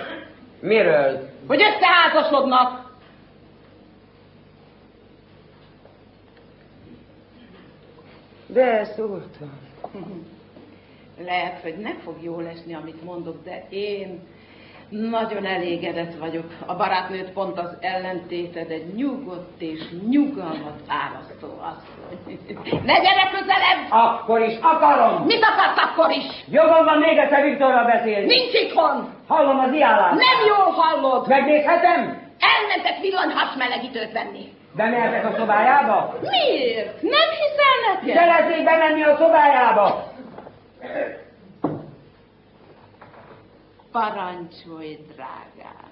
Miről? Hogy összeházasodnak. De szóltam. Lehet, hogy ne fog jól esni, amit mondok, de én nagyon elégedett vagyok. A barátnőt pont az ellentéted, egy nyugodt és nyugalmat árasztó asszony. Ne gyere közelebb! Akkor is akarom! Mit akarsz akkor is? Jogom van még egyszer Viktorral beszélni. Nincs itthon! Hallom az iállást. Nem jól hallod! Megnézhetem? Elmentek villanyhas melegítőt venni. Bemehetek a szobájába? Miért? Nem hiszel nekem? Szeretnék bemenni a szobájába. Parancsolj, drágám.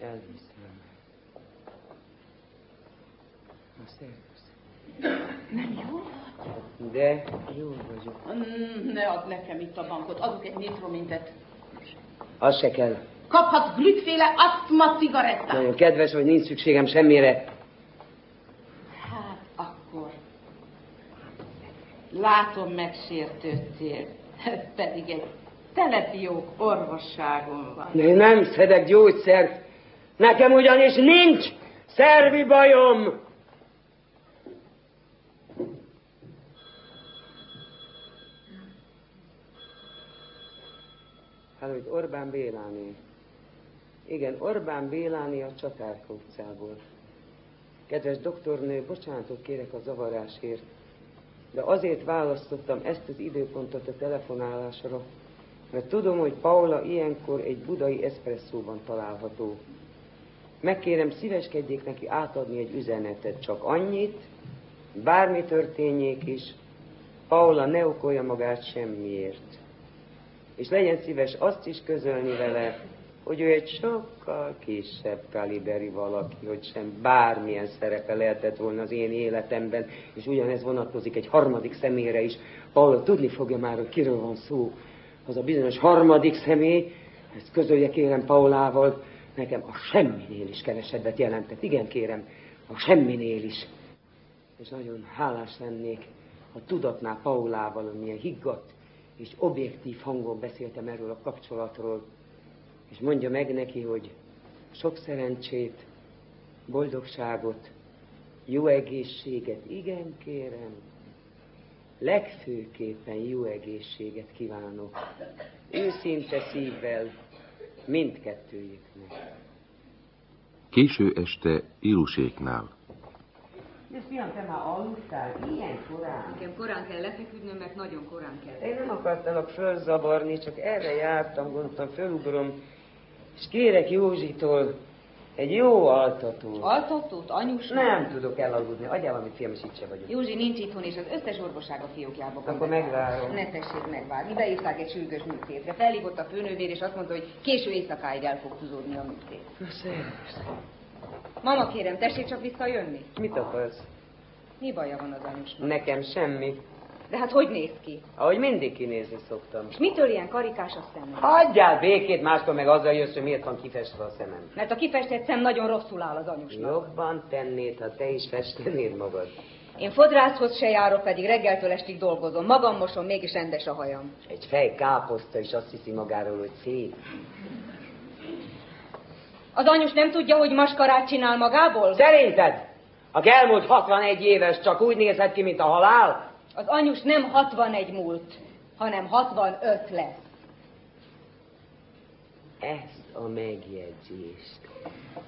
Elviszem. Na, szervusz. Nem jó? De jó vagyok. Mm, Ne add nekem itt a bankot, azok egy nitromintet. Az se kell. Kaphatsz glükkféle asztma cigarettát. Nagyon kedves, hogy nincs szükségem semmire. Hát akkor. Látom, megsértődtél. [LAUGHS] Pedig egy telepiók orvosságon van. Én nem szedek gyógyszert. Nekem ugyanis nincs szervi bajom. Halló, itt Orbán Béláné. Igen, Orbán Béláné a Csatárka utcából. Kedves doktornő, bocsánatot kérek a zavarásért, de azért választottam ezt az időpontot a telefonálásra, mert tudom, hogy Paula ilyenkor egy budai eszpresszóban található. Megkérem, szíveskedjék neki átadni egy üzenetet, csak annyit, bármi történjék is, Paula ne okolja magát semmiért. És legyen szíves azt is közölni vele, hogy ő egy sokkal kisebb kaliberi valaki, hogy sem bármilyen szerepe lehetett volna az én életemben, és ugyanez vonatkozik egy harmadik személyre is. Paula tudni fogja már, hogy kiről van szó. Az a bizonyos harmadik személy, ezt közölje kérem Paulával, nekem a semminél is kevesebbet jelentett. Igen, kérem, a semminél is. És nagyon hálás lennék, ha tudatná Paulával, amilyen higgadt és objektív hangon beszéltem erről a kapcsolatról, és mondja meg neki, hogy sok szerencsét, boldogságot, jó egészséget, igen kérem, legfőképpen jó egészséget kívánok, őszinte szívvel mindkettőjüknek. Késő este Iluséknál. De fiam, te már aludtál ilyen korán? Nekem korán kell lefeküdnöm, mert nagyon korán kell. Én nem akartalak fölzavarni, csak erre jártam, gondoltam, fölugrom, és kérek Józsitól egy jó altatót. Altatót? Anyus? Nem tudok elaludni. Adjál valamit, fiam, és itt se vagyok. Józsi nincs itthon, és az összes orvoság a fiókjába van. Akkor megvárom. Ne tessék megvárni. Beírták egy sürgős műtétre. Felhívott a főnővér, és azt mondta, hogy késő éjszakáig el fog húzódni a műtét. Szervusz. Mama, kérem, tessék csak visszajönni. Mit akarsz? Mi baja van az anyusnak? Nekem semmi. De hát hogy néz ki? Ahogy mindig kinézni szoktam. És mitől ilyen karikás a szemem? Hagyjál békét, máskor meg azzal jössz, hogy miért van kifestve a szemem. Mert a kifestett szem nagyon rosszul áll az anyusnak. Jobban tennéd, ha te is festenéd magad. Én fodrászhoz se járok, pedig reggeltől estig dolgozom. Magam mosom, mégis rendes a hajam. Egy fej káposzta is azt hiszi magáról, hogy szép. Az anyus nem tudja, hogy maskarát csinál magából? Szerinted? Aki elmúlt 61 éves, csak úgy nézhet ki, mint a halál? Az anyus nem 61 múlt, hanem 65 lesz. Ezt a megjegyzést,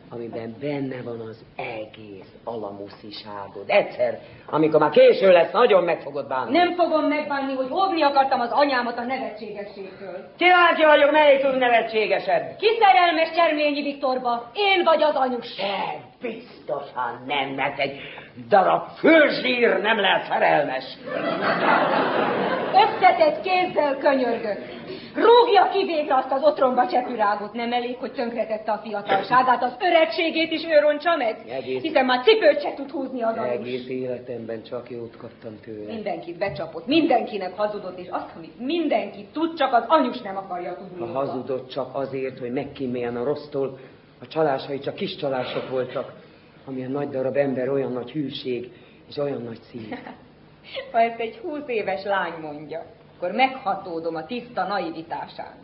amiben benne van az egész alamusziságod. Egyszer, amikor már késő lesz, nagyon meg fogod bánni. Nem fogom megbánni, hogy óvni akartam az anyámat a nevetségességtől. Kíváncsi vagyok, melyikünk nevetségesebb. Ki szerelmes Cserményi Viktorba? Én vagy az anyus? Te biztosan nem, mert egy darab főzsír nem lehet szerelmes. Összetett kézzel könyörgök. Rúgja ki végre azt az otromba csepürágot. Nem elég, hogy tönkretette a fiatalságát, az öregségét is ő roncsa meg? Egész- Hiszen már cipőt se tud húzni az anyus. Egész életemben csak jót kaptam tőle. Mindenkit becsapott, mindenkinek hazudott, és azt, amit mindenki tud, csak az anyus nem akarja tudni. Ha hazudott csak azért, hogy megkíméljen a rossztól, a csalásai csak kis csalások voltak, amilyen nagy darab ember olyan nagy hűség és olyan nagy szív. [LAUGHS] Ha ezt egy húsz éves lány mondja, akkor meghatódom a tiszta naivitásán.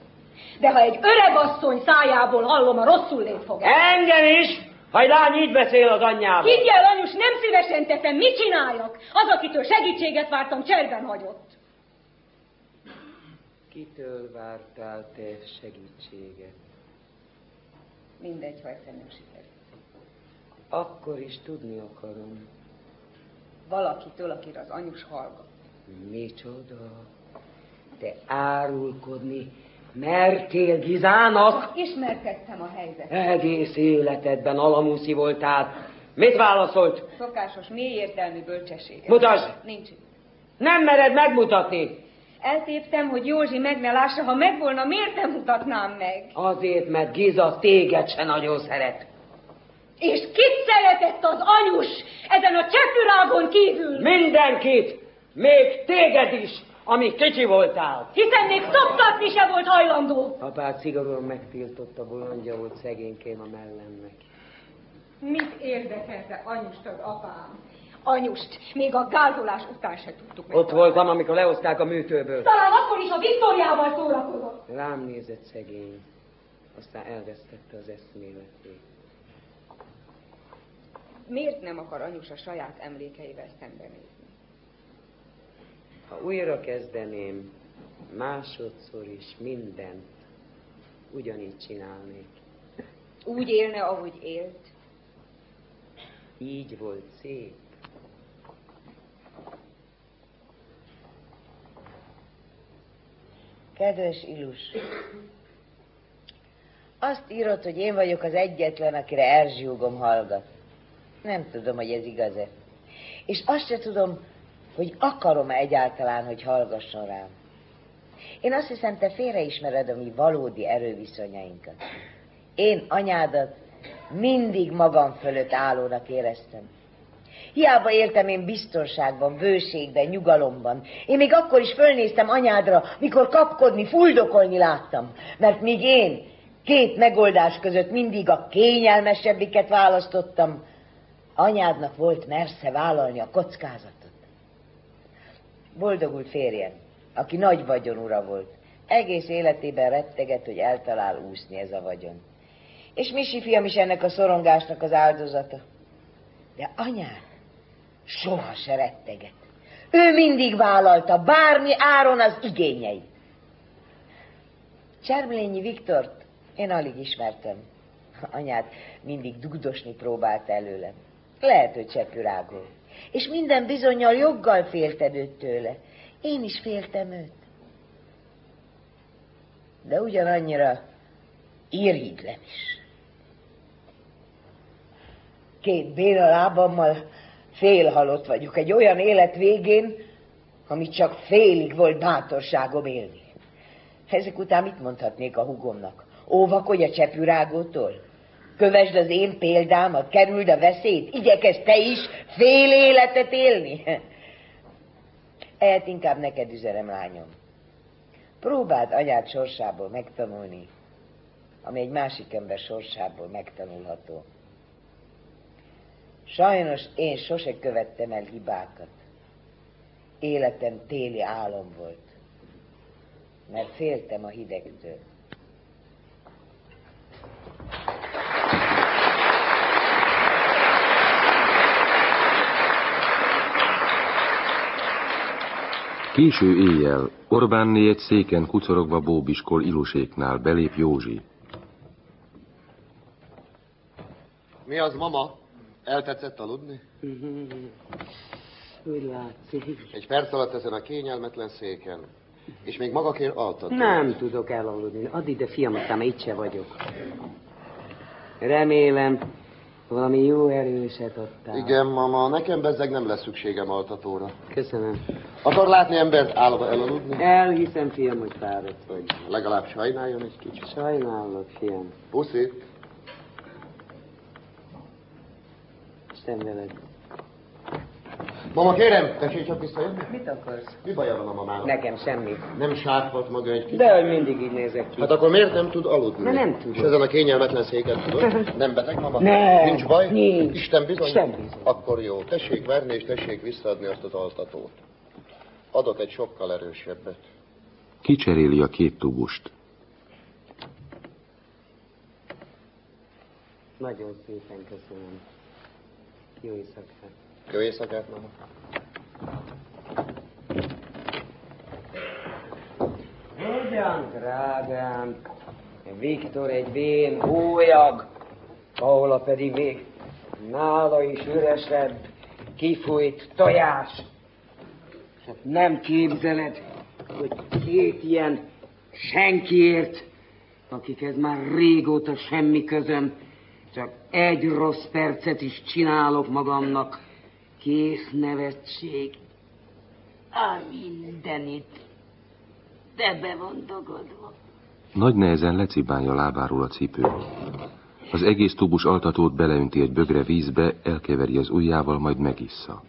De ha egy öreg asszony szájából hallom a rosszul lét fogát. Engem is! Ha egy lány így beszél az anyjával. Higgy el, anyus, nem szívesen teszem, mit csináljak? Az, akitől segítséget vártam, cserben hagyott. Kitől vártál te segítséget? Mindegy, ha egyszer nem sikerül. Akkor is tudni akarom. Valakitől, akire az anyus hallgat. Micsoda? Te árulkodni mertél Gizának? Ismerkedtem a helyzet. Egész életedben alamuszi voltál. Mit válaszolt? Szokásos, mélyértelmű bölcsességet. Mutasd! Nincs itt. Nem mered megmutatni. Eltéptem, hogy Józsi meg ne lássa, ha megvolna, miért nem mutatnám meg? Azért, mert Giza téged se nagyon szeret. És kit szeretett az anyus ezen a cseppürágon kívül? Mindenkit, még téged is, amíg kicsi voltál. Hiszen még szoptatni se volt hajlandó. Apád szigorúan megtiltotta, bolondja volt szegénykém a mellemnek. Mit érdekelte anyust az apám? Anyust, még a gázolás után se tudtuk meg. Ott voltam, amikor lehozták a műtőből. Talán akkor is a Viktoriával szórakozott. Rám nézett szegény, aztán elvesztette az eszméletét. Miért nem akar anyus a saját emlékeivel szembenézni? Ha újra kezdeném, másodszor is mindent ugyanígy csinálnék. Úgy élne, ahogy élt? Így volt szép. Kedves Ilus, azt írod, hogy én vagyok az egyetlen, akire Erzsiúgom hallgat. Nem tudom, hogy ez igaz-e. És azt se tudom, hogy akarom-e egyáltalán, hogy hallgasson rám. Én azt hiszem, te félreismered a mi valódi erőviszonyainkat. Én anyádat mindig magam fölött állónak éreztem. Hiába éltem én biztonságban, bőségben, nyugalomban. Én még akkor is fölnéztem anyádra, mikor kapkodni, fuldokolni láttam. Mert míg én két megoldás között mindig a kényelmesebbiket választottam, anyádnak volt mersze vállalni a kockázatot. Boldogult férjem, aki nagy vagyonura volt, egész életében retteget, hogy eltalál úszni ez a vagyon. És Misi fiam is ennek a szorongásnak az áldozata. De anyád soha se retteget. Ő mindig vállalta bármi áron az igényeit. Csermlényi Viktort én alig ismertem. Anyád mindig dugdosni próbált előlem. Lehet, hogy csepürágó. És minden bizonyal joggal félted őt tőle. Én is féltem őt. De ugyanannyira irigylem is. Két béna lábammal félhalott vagyok egy olyan élet végén, amit csak félig volt bátorságom élni. Ezek után mit mondhatnék a hugomnak? Óvakodj a csepürágótól? Kövesd az én példámat, kerüld a veszélyt, igyekezz te is fél életet élni. [LAUGHS] Ehhez inkább neked üzenem, lányom. Próbáld anyád sorsából megtanulni, ami egy másik ember sorsából megtanulható. Sajnos én sose követtem el hibákat. Életem téli álom volt, mert féltem a hidegtől. Késő éjjel Orbánné egy széken kucorogva bóbiskol iluséknál belép Józsi. Mi az, mama? Eltetszett aludni? Úgy látszik. Egy perc alatt ezen a kényelmetlen széken. És még magakér altat. Nem tudok elaludni. Add ide, fiam, aztán itt se vagyok. Remélem, valami jó erőset adtál. Igen, mama, nekem bezzeg nem lesz szükségem altatóra. Köszönöm. Akar látni embert állva elaludni? Elhiszem, fiam, hogy fáradt vagy. Legalább sajnáljon egy kicsit. Sajnálok, fiam. Puszi. Isten veled. Mama, kérem, tessék csak visszajönni. Mit akarsz? Mi baja van a mamának? Nekem semmi. Nem sárpat maga egy kicsit? De hogy mindig így nézek ki. Hát akkor miért nem tud aludni? Mert nem tudok. És ezen a kényelmetlen széken tudod? [LAUGHS] Nem beteg, mama? Nem. Nincs baj? Nincs. Isten bizony? Isten bizony. Akkor jó. Tessék verni, és tessék visszaadni azt az altatót. Adok egy sokkal erősebbet. Kicseréli a két tubust. Nagyon szépen köszönöm. Jó éjszakát. Jó éjszakát, mama. Hogyan, drágám? Viktor egy vén hólyag, Paula pedig még nála is üresebb, kifújt tojás. Hát nem képzeled, hogy két ilyen senkiért, akikhez már régóta semmi közöm, csak egy rossz percet is csinálok magamnak. Kész nevetség. Á, mindenit. De be van dagadva. Nagy nehezen lecibálja lábáról a cipőt. Az egész tubus altatót beleönti egy bögre vízbe, elkeveri az ujjával, majd megissza.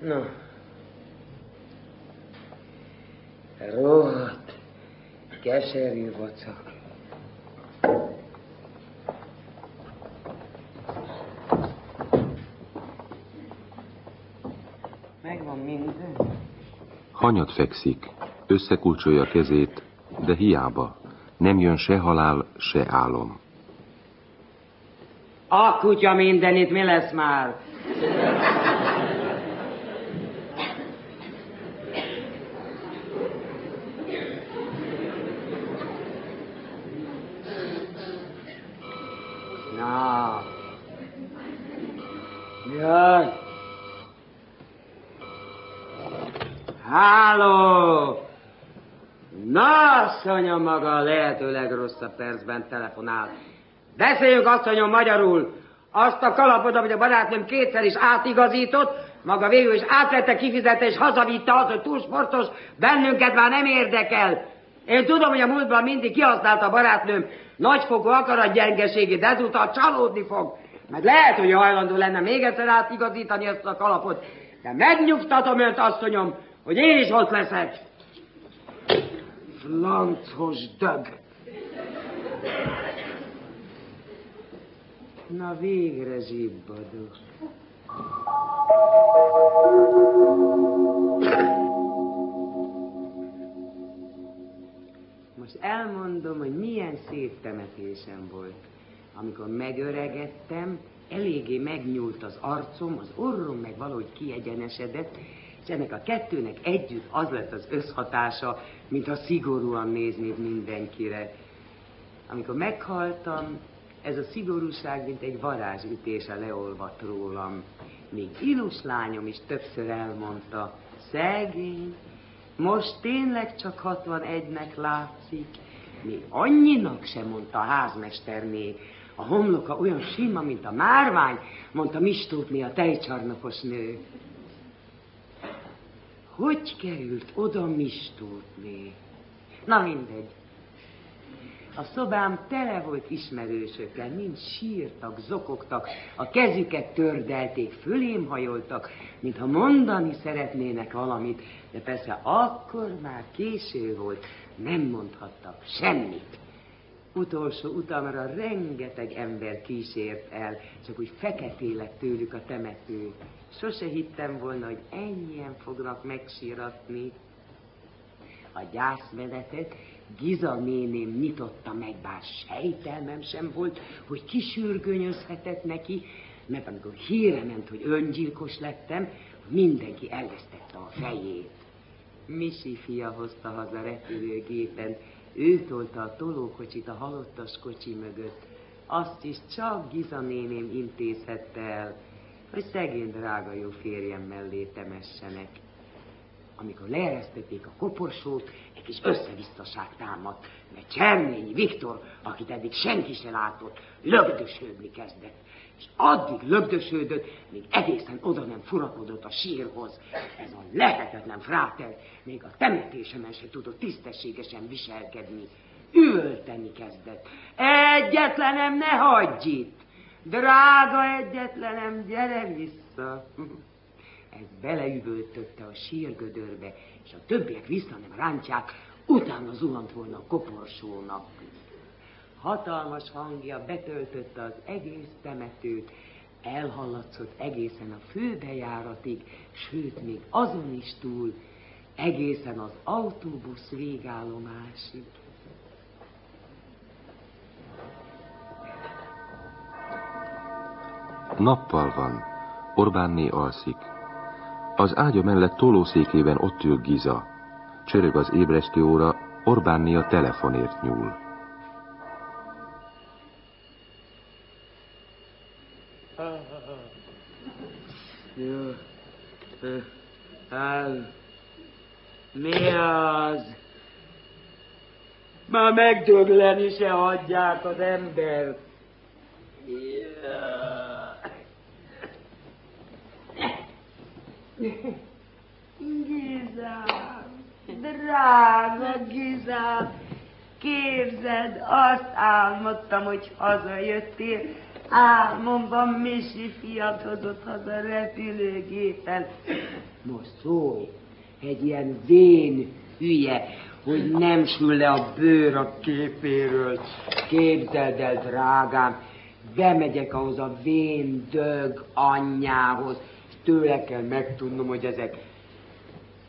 Na. Rohadt. Keserű vacak. Megvan minden. Hanyat fekszik, összekulcsolja kezét, de hiába. nem jön se halál, se álom. A kutya mindenit, mi lesz már? Na. Jaj. Háló! Asszonyom maga a lehető legrosszabb percben telefonál. Beszéljünk, asszonyom, magyarul. Azt a kalapot, amit a barátnőm kétszer is átigazított, maga végül is átvette, kifizette és hazavitte az, hogy túl sportos, bennünket már nem érdekel. Én tudom, hogy a múltban mindig kihasználta a barátnőm nagyfokú akaratgyengeségét, de ezúttal csalódni fog. Mert lehet, hogy hajlandó lenne még egyszer átigazítani ezt a kalapot, de megnyugtatom önt, asszonyom, hogy én is ott leszek. Flancos dög. Na végre zsibbadok. Most elmondom, hogy milyen szép temetésem volt. Amikor megöregettem, eléggé megnyúlt az arcom, az orrom meg valahogy kiegyenesedett, és ennek a kettőnek együtt az lett az összhatása, mintha szigorúan néznék mindenkire. Amikor meghaltam, ez a szigorúság, mint egy varázsütése leolvadt rólam. Még Ilus lányom is többször elmondta, szegény, most tényleg csak 61-nek látszik. Még annyinak sem mondta a házmesterné. A homloka olyan sima, mint a márvány, mondta Mistótné a tejcsarnokos nő. Hogy került oda Mistótné? Na mindegy. A szobám tele volt ismerősökkel, mind sírtak, zokogtak, a kezüket tördelték, fölém hajoltak, mintha mondani szeretnének valamit, de persze akkor már késő volt, nem mondhattak semmit. Utolsó utamra rengeteg ember kísért el, csak úgy feketé lett tőlük a temető. Sose hittem volna, hogy ennyien fognak megsíratni. A gyászmenetet Giza néném nyitotta meg, bár sejtelmem sem volt, hogy kisürgönyözhetett neki, mert amikor híre ment, hogy öngyilkos lettem, mindenki elvesztette a fejét. Misi fia hozta haza repülőgépen, ő tolta a tolókocsit a halottas kocsi mögött. Azt is csak Giza néném intézhette el, hogy szegény drága jó férjem mellé temessenek. Amikor leeresztették a koporsót, egy kis összevisszaság támadt, mert Cserményi Viktor, akit eddig senki se látott, lögdösödni kezdett. És addig lögdösödött, míg egészen oda nem furakodott a sírhoz. Ez a lehetetlen fráter még a temetésemen se tudott tisztességesen viselkedni. Üvölteni kezdett. Egyetlenem, ne hagyj itt! Drága egyetlenem, gyere vissza! Ez beleüvöltötte a sírgödörbe, és a többiek vissza nem rántják, utána zuhant volna a koporsónak. Hatalmas hangja betöltötte az egész temetőt, elhallatszott egészen a főbejáratig, sőt, még azon is túl, egészen az autóbusz végállomásig. Nappal van, Orbánné alszik. Az ágya mellett tolószékében ott ül Giza. Csörög az ébresztő óra, Orbánné a telefonért nyúl. Jó. Mi az? Már megdögleni se hagyják az embert. Gizám, drága Gizám, képzeld, azt álmodtam, hogy hazajöttél, álmomban Misi fiat hozott haza repülőgépen. Most szólj, egy ilyen vén hülye, hogy nem sül le a bőr a képéről. Képzeld el, drágám, bemegyek ahhoz a vén dög anyjához, tőle kell megtudnom, hogy ezek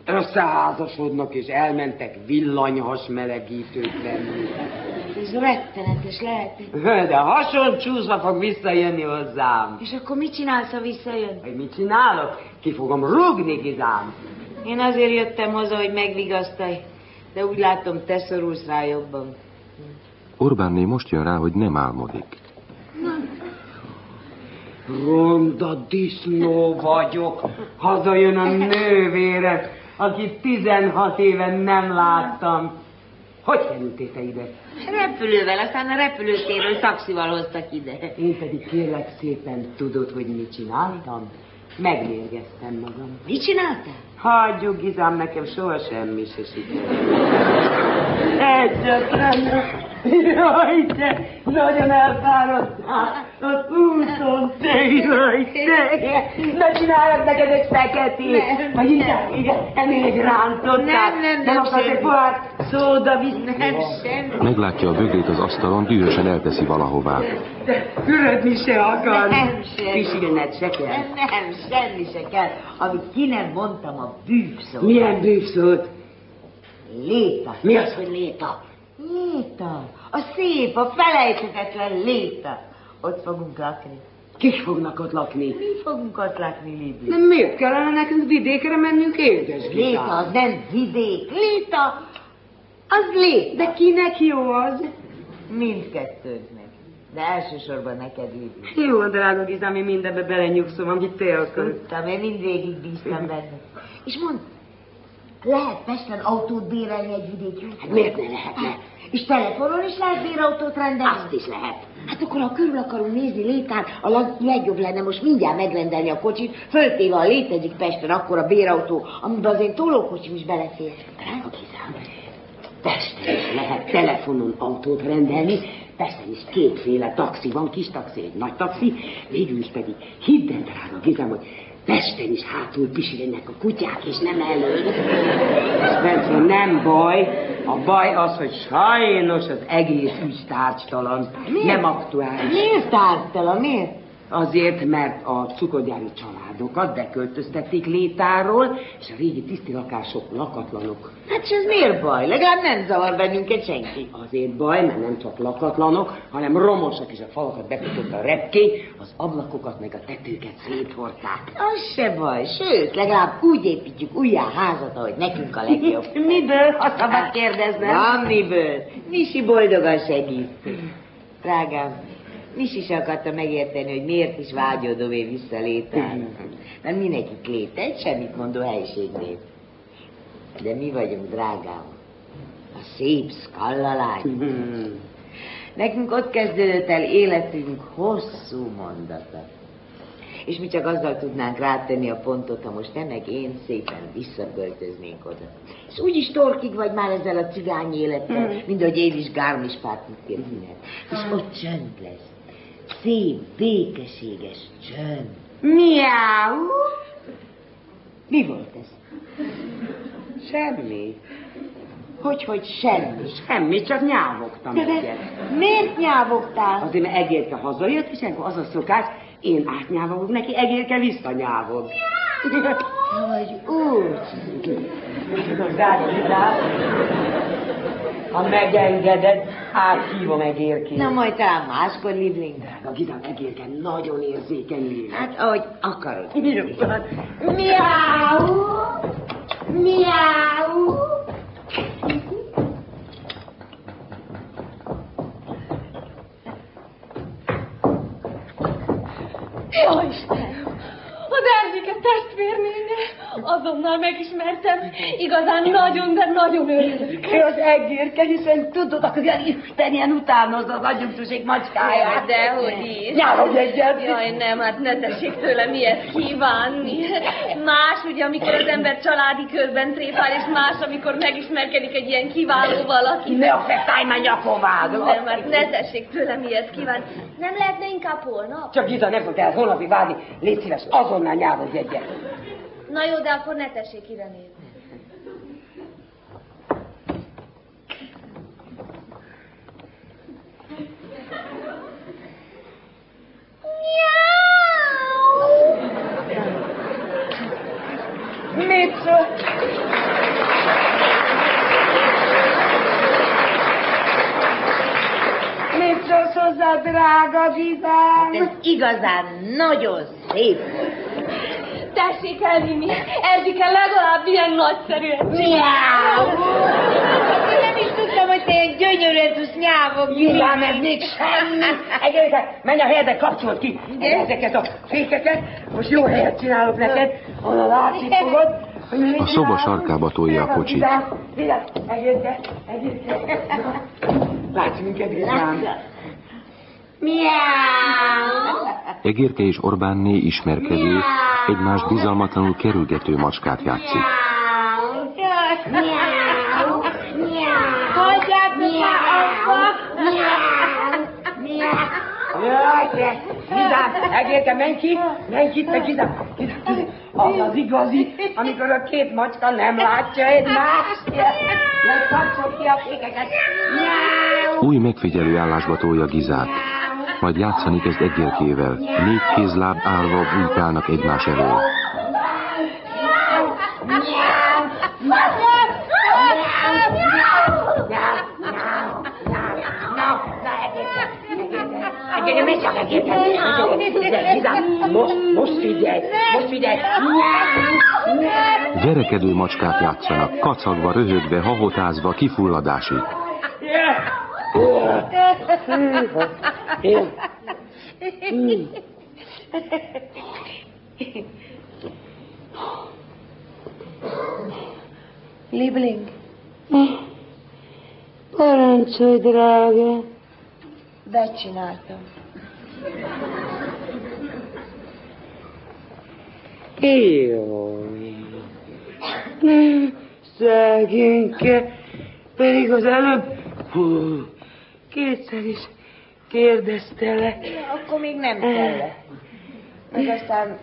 összeházasodnak és elmentek villanyhas melegítőt venni. Ez rettenetes lehet. [LAUGHS] De hason csúszva fog visszajönni hozzám. És akkor mit csinálsz, ha visszajön? Hogy mit csinálok? Ki fogom rúgni, Gizám. Én azért jöttem haza, hogy megvigasztalj, de úgy látom, te szorulsz rá jobban. Orbánné most jön rá, hogy nem álmodik. Ronda disznó vagyok. Hazajön a nővérem, akit 16 éven nem láttam. Hogy kerültél te ide? Repülővel, aztán a repülőtérről taxival hoztak ide. Én pedig kérlek szépen tudod, hogy mit csináltam? Megmérgeztem magam. Mit csináltál? Hagyjuk, Gizám, nekem soha semmi se sikerült. Egyetlen. Jaj, te nagyon elfáradtál. Az úton, te jaj, te. Ne csináljak neked egy feketét. Vagy inkább, igen, ennél egy. Nem, nem, nem, Nem akarsz egy semmi. pohár szóda visz? Nem, semmi. Meglátja a bögrét az asztalon, dühösen elteszi valahová. De fürödni se akar. Nem, semmi. Pisilned se kell. Nem, nem, semmi se kell. Amit ki nem mondtam, a bűvszó. Milyen bűvszót? Léta. Mi az, hogy léta? Léta. A szép, a felejthetetlen léta. Ott fogunk lakni. Kik fognak ott lakni? Mi fogunk ott lakni, Libli? Nem miért kellene nekünk vidékre mennünk édes Léta az nem vidék. Léta az léta. De kinek jó az? Mindkettőnknek. De elsősorban neked, Libli. Jó, drága Gizám, én mindenbe belenyugszom, amit te akarsz. Tudtam, én mindvégig bíztam [LAUGHS] benne. És mondd, lehet Pesten autót bérelni egy vidéki úton? Hát miért ne lehetne? És telefonon is lehet bérautót rendelni? Azt is lehet. Hát akkor, ha körül akarunk nézni létán, a leg- legjobb lenne most mindjárt megrendelni a kocsit, föltéve a létezik Pesten akkor a bérautó, amiben az én tolókocsim is belefér. Drága Gizám, Pesten is lehet telefonon autót rendelni, Pesten is kétféle taxi van, kis taxi, egy nagy taxi, végül is pedig hidd el, drága Gizám, hogy Pesten is hátul pisilnek a kutyák, és nem elől. Persze nem baj, a baj az, hogy sajnos az egész ügy tárgytalan, nem aktuális. Miért tártala, miért? Azért, mert a cukorgyári családokat beköltöztették létáról, és a régi tiszti lakások lakatlanok. Hát és ez miért baj? Legalább nem zavar bennünket senki. Azért baj, mert nem csak lakatlanok, hanem romosak is a falakat bekötött a repkény, az ablakokat meg a tetőket széthordták. Az se baj, sőt, legalább úgy építjük újjá házat, ahogy nekünk a legjobb. [LAUGHS] Miből, ha szabad kérdeznem? Van miből. Misi boldogan segít. Drágám, Misi is akarta megérteni, hogy miért is vágyódom én vissza létára. Mert mindenki léte, egy semmit mondó helység. De mi vagyunk, drágám? A szép skallalány. Nekünk ott kezdődött el életünk hosszú mondata. És mi csak azzal tudnánk rátenni a pontot, ha most te meg én szépen visszaköltöznénk oda. És úgyis torkig vagy már ezzel a cigány élettel, mm. mint ahogy én is Gármispártnak képzelem. És ott csönd lesz. Szép, békeséges csönd. Miau! Mi volt ez? Semmi. Hogy, hogy semmi. Semmi, csak nyávogtam De, egyet. miért nyávogtál? Azért, mert egérke hazajött, és akkor az a szokás, én átnyávogok neki, egérke visszanyávog. Hogy [LAUGHS] úgy. Ha megengeded, áthívom egérkét. Na majd talán máskor, Libling. Drága Gizám, egérke nagyon érzékeny lélek. Hát, ahogy akarod. Miau! Miau! Jó Isten! Az Erzsike testvérnéne! Azonnal megismertem. Igazán nagyon, de nagyon örülök. Ki az egérke, hiszen tudod, akkor ilyen Isten ilyen utánozza az agyunktuség macskáját. Dehogy is. Nyávog egyet. Jaj, nem, hát ne tessék tőlem ilyet kívánni. Más, ugye, amikor az ember családi körben tréfál, és más, amikor megismerkedik egy ilyen kiváló valaki. Ne affektálj már nyakovád. Nem, hát ne tessék tőlem ilyet kívánni. Nem lehetne inkább holnap? Csak Giza, ne fogd el holnapig várni. Légy szíves, azonnal nyávog egyet. Na jó, de akkor ne tessék ide nézni. Mi Mit szól? Mit szólsz hozzá, drága Gizám? Ez igazán nagyon szép. Tessék elvinni, Erzsike legalább ilyen nagyszerű. Miau! Nem is tudtam, hogy te ilyen gyönyörűen tudsz nyávogni. Nyilván ez még semmi. [LAUGHS] Egyébként, menj a helyedbe, kapcsolt ki ezeket a fékeket. Most jó helyet csinálok neked, onnan látszik fogod. A szoba sarkába tolja a kocsit. Vigyázz, egérke, egérke. Látsz minket, Gizám? Egérke és Orbánné ismerkedő, egymás bizalmatlanul kerülgető macskát játszik. Gizám, egérke, menj ki, menj ki, Gizám, Gizám. Az az igazi, amikor a két macska nem látja egymást. Mert kapcsol ki a fékeket. Új megfigyelő állásba tolja Gizát. Majd játszani kezd Egérkével. Négy kézláb állva bújkálnak egymás elől. Most, most figyelj, most figyelj. Verekedő macskák játszanak, kacagva, röhögve, hahotázva, kifulladásig. Liebling. Parancsolj, drága. Becsináltam. Jaj. Nem, szegényke. Pedig az előbb... Hú, kétszer is kérdeztelek. Akkor még nem kellett. Meg aztán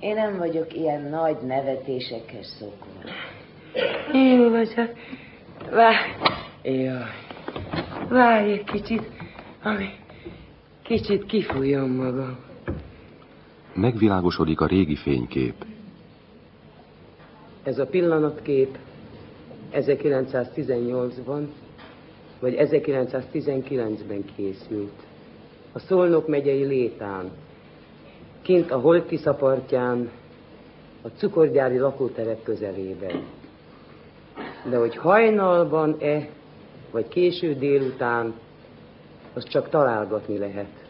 én nem vagyok ilyen nagy nevetésekhez szokva. Jó vagyok. Várj. Jaj. Várj egy kicsit, ami kicsit kifújom magam. Megvilágosodik a régi fénykép. Ez a pillanatkép 1918-ban, vagy 1919-ben készült. A Szolnok megyei Létán, kint a Holtisza partján, a cukorgyári lakóterep közelében. De hogy hajnalban-e, vagy késő délután, az csak találgatni lehet.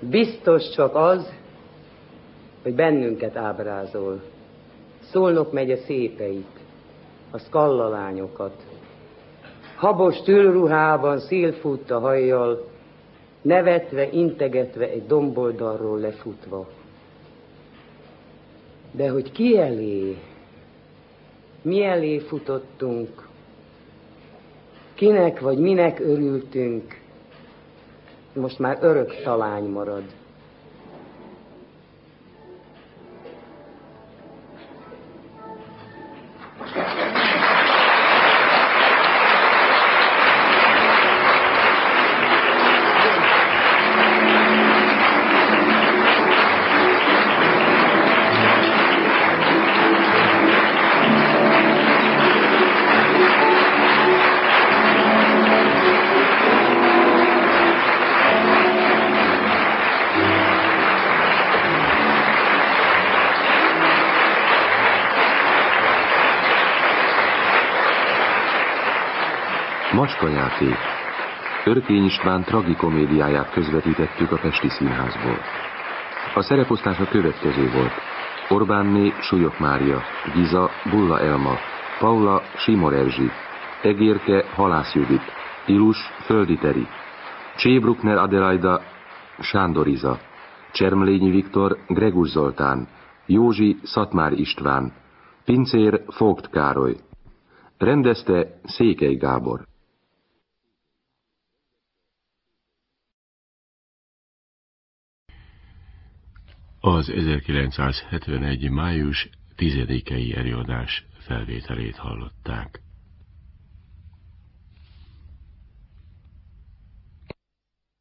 Biztos csak az, hogy bennünket ábrázol. Szolnok megye szépeit, a szkallalányokat. Habos tülruhában szélfut a hajjal, nevetve, integetve egy domboldalról lefutva. De hogy ki elé, mi elé futottunk, kinek vagy minek örültünk, most már örök talány marad. Macskajáték. Örkény István tragikomédiáját közvetítettük a Pesti Színházból. A szereposztás a következő volt. Orbánné Súlyok Mária, Giza Bulla Elma, Paula Simor Erzsi, Egérke Halász Judit, Ilus Földi Teri, Csébrukner Adelaida Sándor Iza, Csermlényi Viktor Gregus Zoltán, Józsi Szatmár István, Pincér Fogt Károly, Rendezte Székely Gábor. Az 1971. május 10-i előadás felvételét hallották.